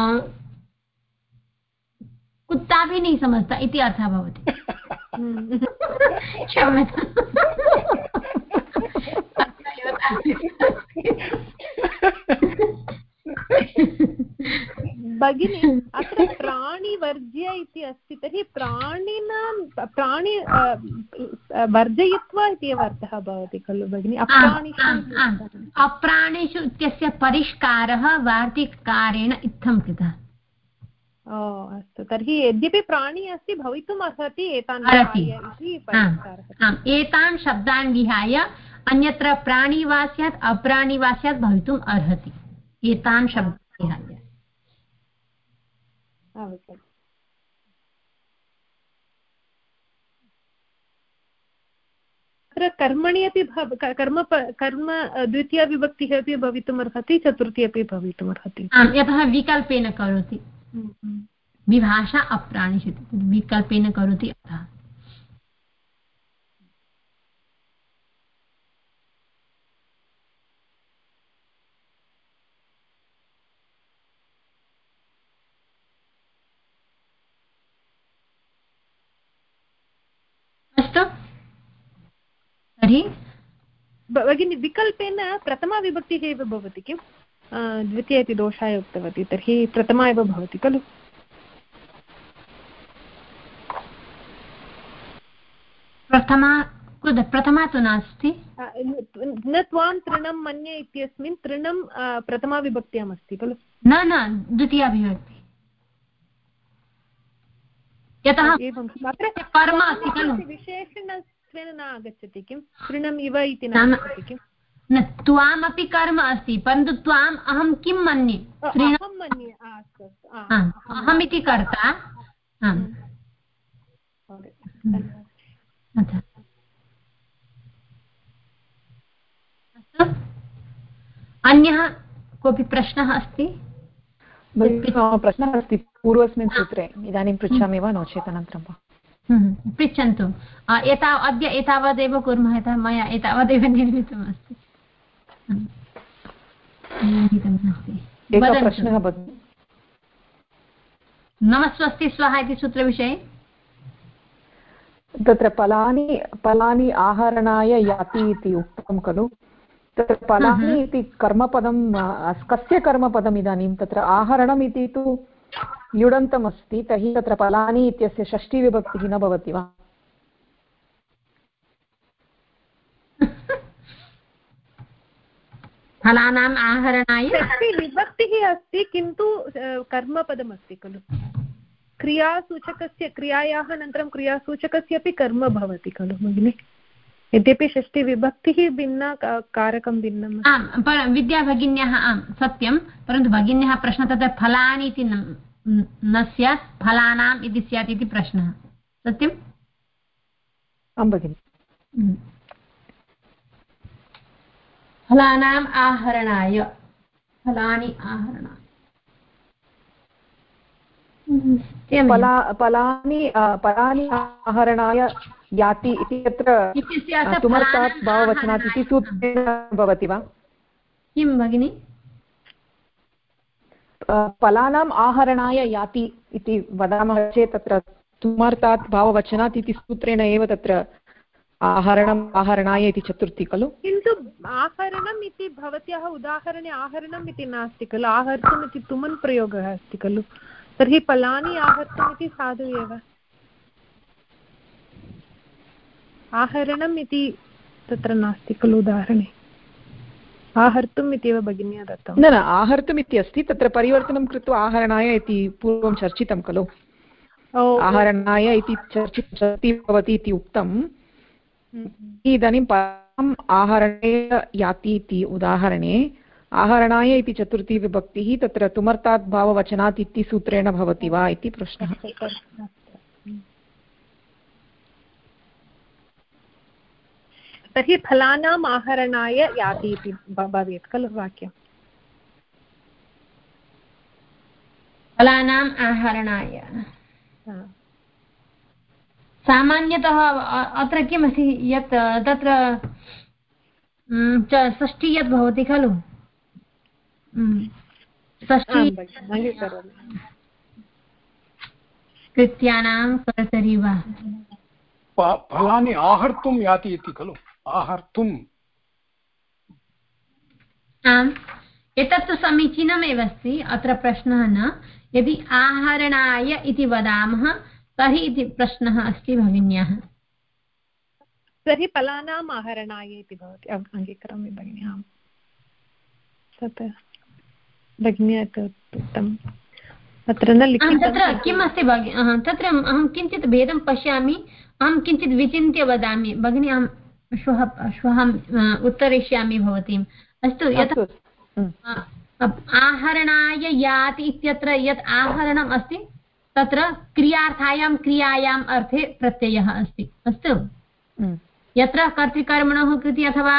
कुत्ता भी नहीं समझता इति अर्थः भवति। भगिनि अत्र प्राणिवर्ज्य इति अस्ति तर्हि प्राणिनां प्राणि वर्जयित्वा इति एव अर्थः भवति खलु भगिनि? अप्राणिषु इत्यस्य परिष्कारः वार्तिकारेण इत्थं कृतः। ओ अस्तु तर्हि यद्यपि प्राणी अस्ति भवितुम् अर्हति एतान् एतान् शब्दान् विहाय अन्यत्र प्राणी वा स्यात् अप्राणी वा स्यात् भवितुम् अर्हति। एतान् शब्दान् तत्र कर्मणि अपि कर्म कर्म द्वितीयविभक्तिः अपि भवितुम् अर्हति चतुर्थी अपि भवितुम् अर्हति यतः विकल्पेन करोति। हम्म, हम्म। विभाषा अप्राणिषु विकल्पेन करोति अतः। तर्हि भगिनि विकल्पेन प्रथमाविभक्तिः एव भवति किं द्वितीय इति दोषाय उक्तवती तर्हि प्रथमा एव भवति खलु? प्रथमा प्रथमा तु नास्ति? न त्वां तृणं मन्ये इत्यस्मिन् तृणं प्रथमाविभक्त्याम् अस्ति खलु? न न द्वितीयाविभक्ति यतः कर्म अस्ति खलु? विशेषण त्वेन न आगच्छति किं? तृणम् इव इति न किम् न त्वामपि कर्म अस्ति परन्तु त्वाम् अहं किं मन्ये? अहं मन्ये अहमिति कर्ता? अस्तु। अन्यः कोऽपि प्रश्नः अस्ति? प्रश्नः अस्ति पूर्वस्मिन् सूत्रे इदानीं पृच्छामि वा नो चेत् अनन्तरं वा? हम्म, पृच्छन्तु। एता अद्य एतावदेव कुर्मः यतः मया एतावदेव निर्मितमस्ति प्रश्नः मम स्वस्ति स्वः इति सूत्रविषये। तत्र फलानि फलानि आहरणाय याति इति उक्तं खलु। तत्र फलानि इति कर्मपदं कस्य कर्मपदम् इदानीं? तत्र आहरणम् इति तु ल्युडन्तमस्ति तर्हि तत्र फलानि इत्यस्य षष्टिविभक्तिः न भवति वा? फलानाम् आहरणाय? विभक्तिः अस्ति किन्तु कर्मपदमस्ति खलु। क्रियासूचकस्य क्रियायाः अनन्तरं क्रियासूचकस्य अपि कर्म भवति खलु भगिनि। यद्यपि षष्टिविभक्तिः भिन्ना कारकं भिन्नम् आम् विद्याभगिन्याः आम् सत्यं परन्तु भगिन्याः प्रश्नः तत्र फलानि इति न स्यात् फलानाम् इति स्यात् इति प्रश्नः। सत्यम्? आं भगिनि हम्म। फलानाम् आहरणाय। फलानि आहरणाय। फला फलानि फलानि आहरणाय याति इति तुमर्तात् फलानाम् भाववचनात् इति सूत्रेण भवति वा? किं भगिनि? फलानाम् आहरणाय याति इति वदामः चेत् तत्र तुमर्तात् भाववचनात् इति सूत्रेण एव तत्र आहरणम् आहरणाय इति चतुर्थी खलु? किन्तु आहरणम् इति भवत्याः उदाहरणे आहरणम् इति नास्ति खलु? आहर्तुम् इति तुमन् प्रयोगः अस्ति खलु? तर्हि फलानि आहर्तुम् इति साधु एव। आहरणम् इति तत्र नास्ति खलु उदाहरणे। आहर्तुम् इत्येव भगिन्या दत्तं न न आहर्तुम् इति अस्ति तत्र परिवर्तनं कृत्वा आहरणाय इति पूर्वं चर्चितं खलु। आहरणाय इति चर्चितं भवति इति उक्तम् इदानीं परम् आहरणे याति इति उदाहरणे आहरणाय इति चतुर्थी विभक्तिः तत्र तुमर्तात् भाववचनात् इति सूत्रेण भवति वा इति प्रश्नः। तर्हि फलानाम् आहरणाय याति इति भवेत् खलु वाक्यम्। फलानाम् आहरणाय। सामान्यतः अत्र किमस्ति यत् तत्र षष्ठी यत् भवति खलु? षष्ठी कृत्यानां कर्तरि वा? फलानि आहर्तुं याति इति खलु? आहर्तुं आम्। एतत्तु समीचीनमेव अस्ति अत्र प्रश्नः न। यदि आहरणाय इति वदामः तर्हि इति प्रश्नः अस्ति भगिन्याः। तर्हि फलानाम् आहरणाय इति भवति। अङ्- अङ्गीकरोमि भगिनि आम्। तत् भगिन्या उक्तम्। अत्र न तत्र किम् अस्ति भगि अहं तत्र अहं किञ्चित् भेदं पश्यामि अहं किञ्चित् विचिन्त्य वदामि। भगिनि अहं श्वः श्वः उत्तरिष्यामि भवतीम् अस्तु यत् आहरणाय याति इत्यत्र यत् आहरणम् अस्ति तत्र क्रियार्थायां क्रियायाम् अर्थे प्रत्ययः अस्ति। अस्तु। यत्र कर्तृकर्मणः कृते अथवा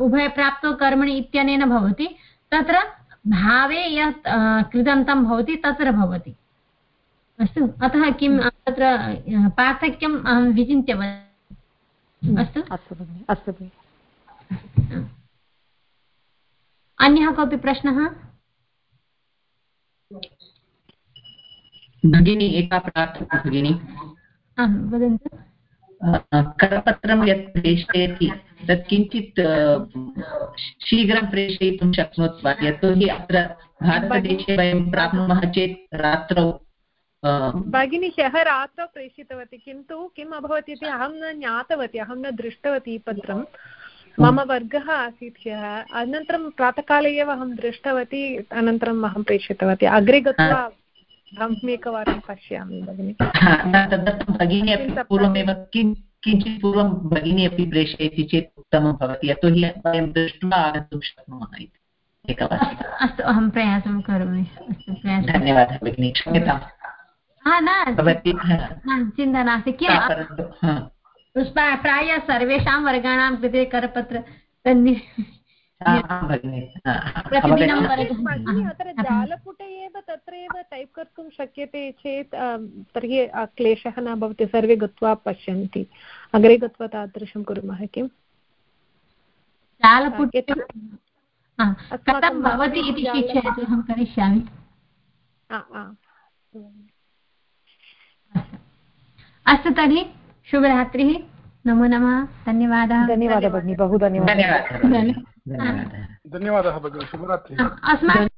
उभयप्राप्तौ कर्मणि इत्यनेन भवति तत्र भावे यत् कृदन्तं भवति तत्र भवति। अस्तु अतः किं तत्र पार्थक्यम् अहं विचिन्त्य वदामि हम्म, अस्तु? अस्तु भगिनि अस्तु भगिनि। अन्यः कोऽपि प्रश्नः? भगिनी एका प्रार्थना भगिनी। आं वदन्तु। करपत्रं यत् प्रेषयति तत् किञ्चित् शीघ्रं प्रेषयितुं शक्नोति वा? यतोहि अत्र भारतदेशे वयं प्राप्नुमः चेत् रात्रौ भगिनी ह्यः रात्रौ प्रेषितवती किन्तु किम् अभवत् इति अहं न ज्ञातवती अहं न दृष्टवती पत्रं। मम वर्गः आसीत् ह्यः। अनन्तरं प्रातःकाले एव अहं दृष्टवती अनन्तरम् अहं प्रेषितवती। अग्रे गत्वा अहम् एकवारं पश्यामि भगिनि। तदर्थं भगिनी अपि पूर्वमेव किं किञ्चित् पूर्वं भगिनी अपि प्रेषयति चेत् उत्तमं भवति। यतोहि वयं दृष्ट्वा आगन्तुं शक्नुमः इति। एकवारम्। अस्तु अहं प्रयासं करोमि। अस्तु प्रयासं धन्यवादः भगिनी। क्षम्यताम्। हा भवती हा, न, चिन्ता नास्ति। किं हा, प्रा- प्रायः सर्वेषां वर्गाणां कृते करपत्र हा, हा, हा, हा, अत्र जालपुटे एव तत्र एव टैप् कर्तुं शक्यते चेत् अं, तर्हि क्लेशः न भवति सर्वे गत्वा पश्यन्ति। अग्रे गत्वा तादृशं कुर्मः किम्? जालपुटे हा, कथं भवति इति शिक्षयतु अहं करिष्यामि। अस्तु तर्हि शुभरात्रिः। नमो नमः। धन्यवादः। धन्यवादः भगिनी। बहु धन्यवादः। धन्यवादः। धन्यवादः। भगिनी। शुभरात्रिः। अस्माकं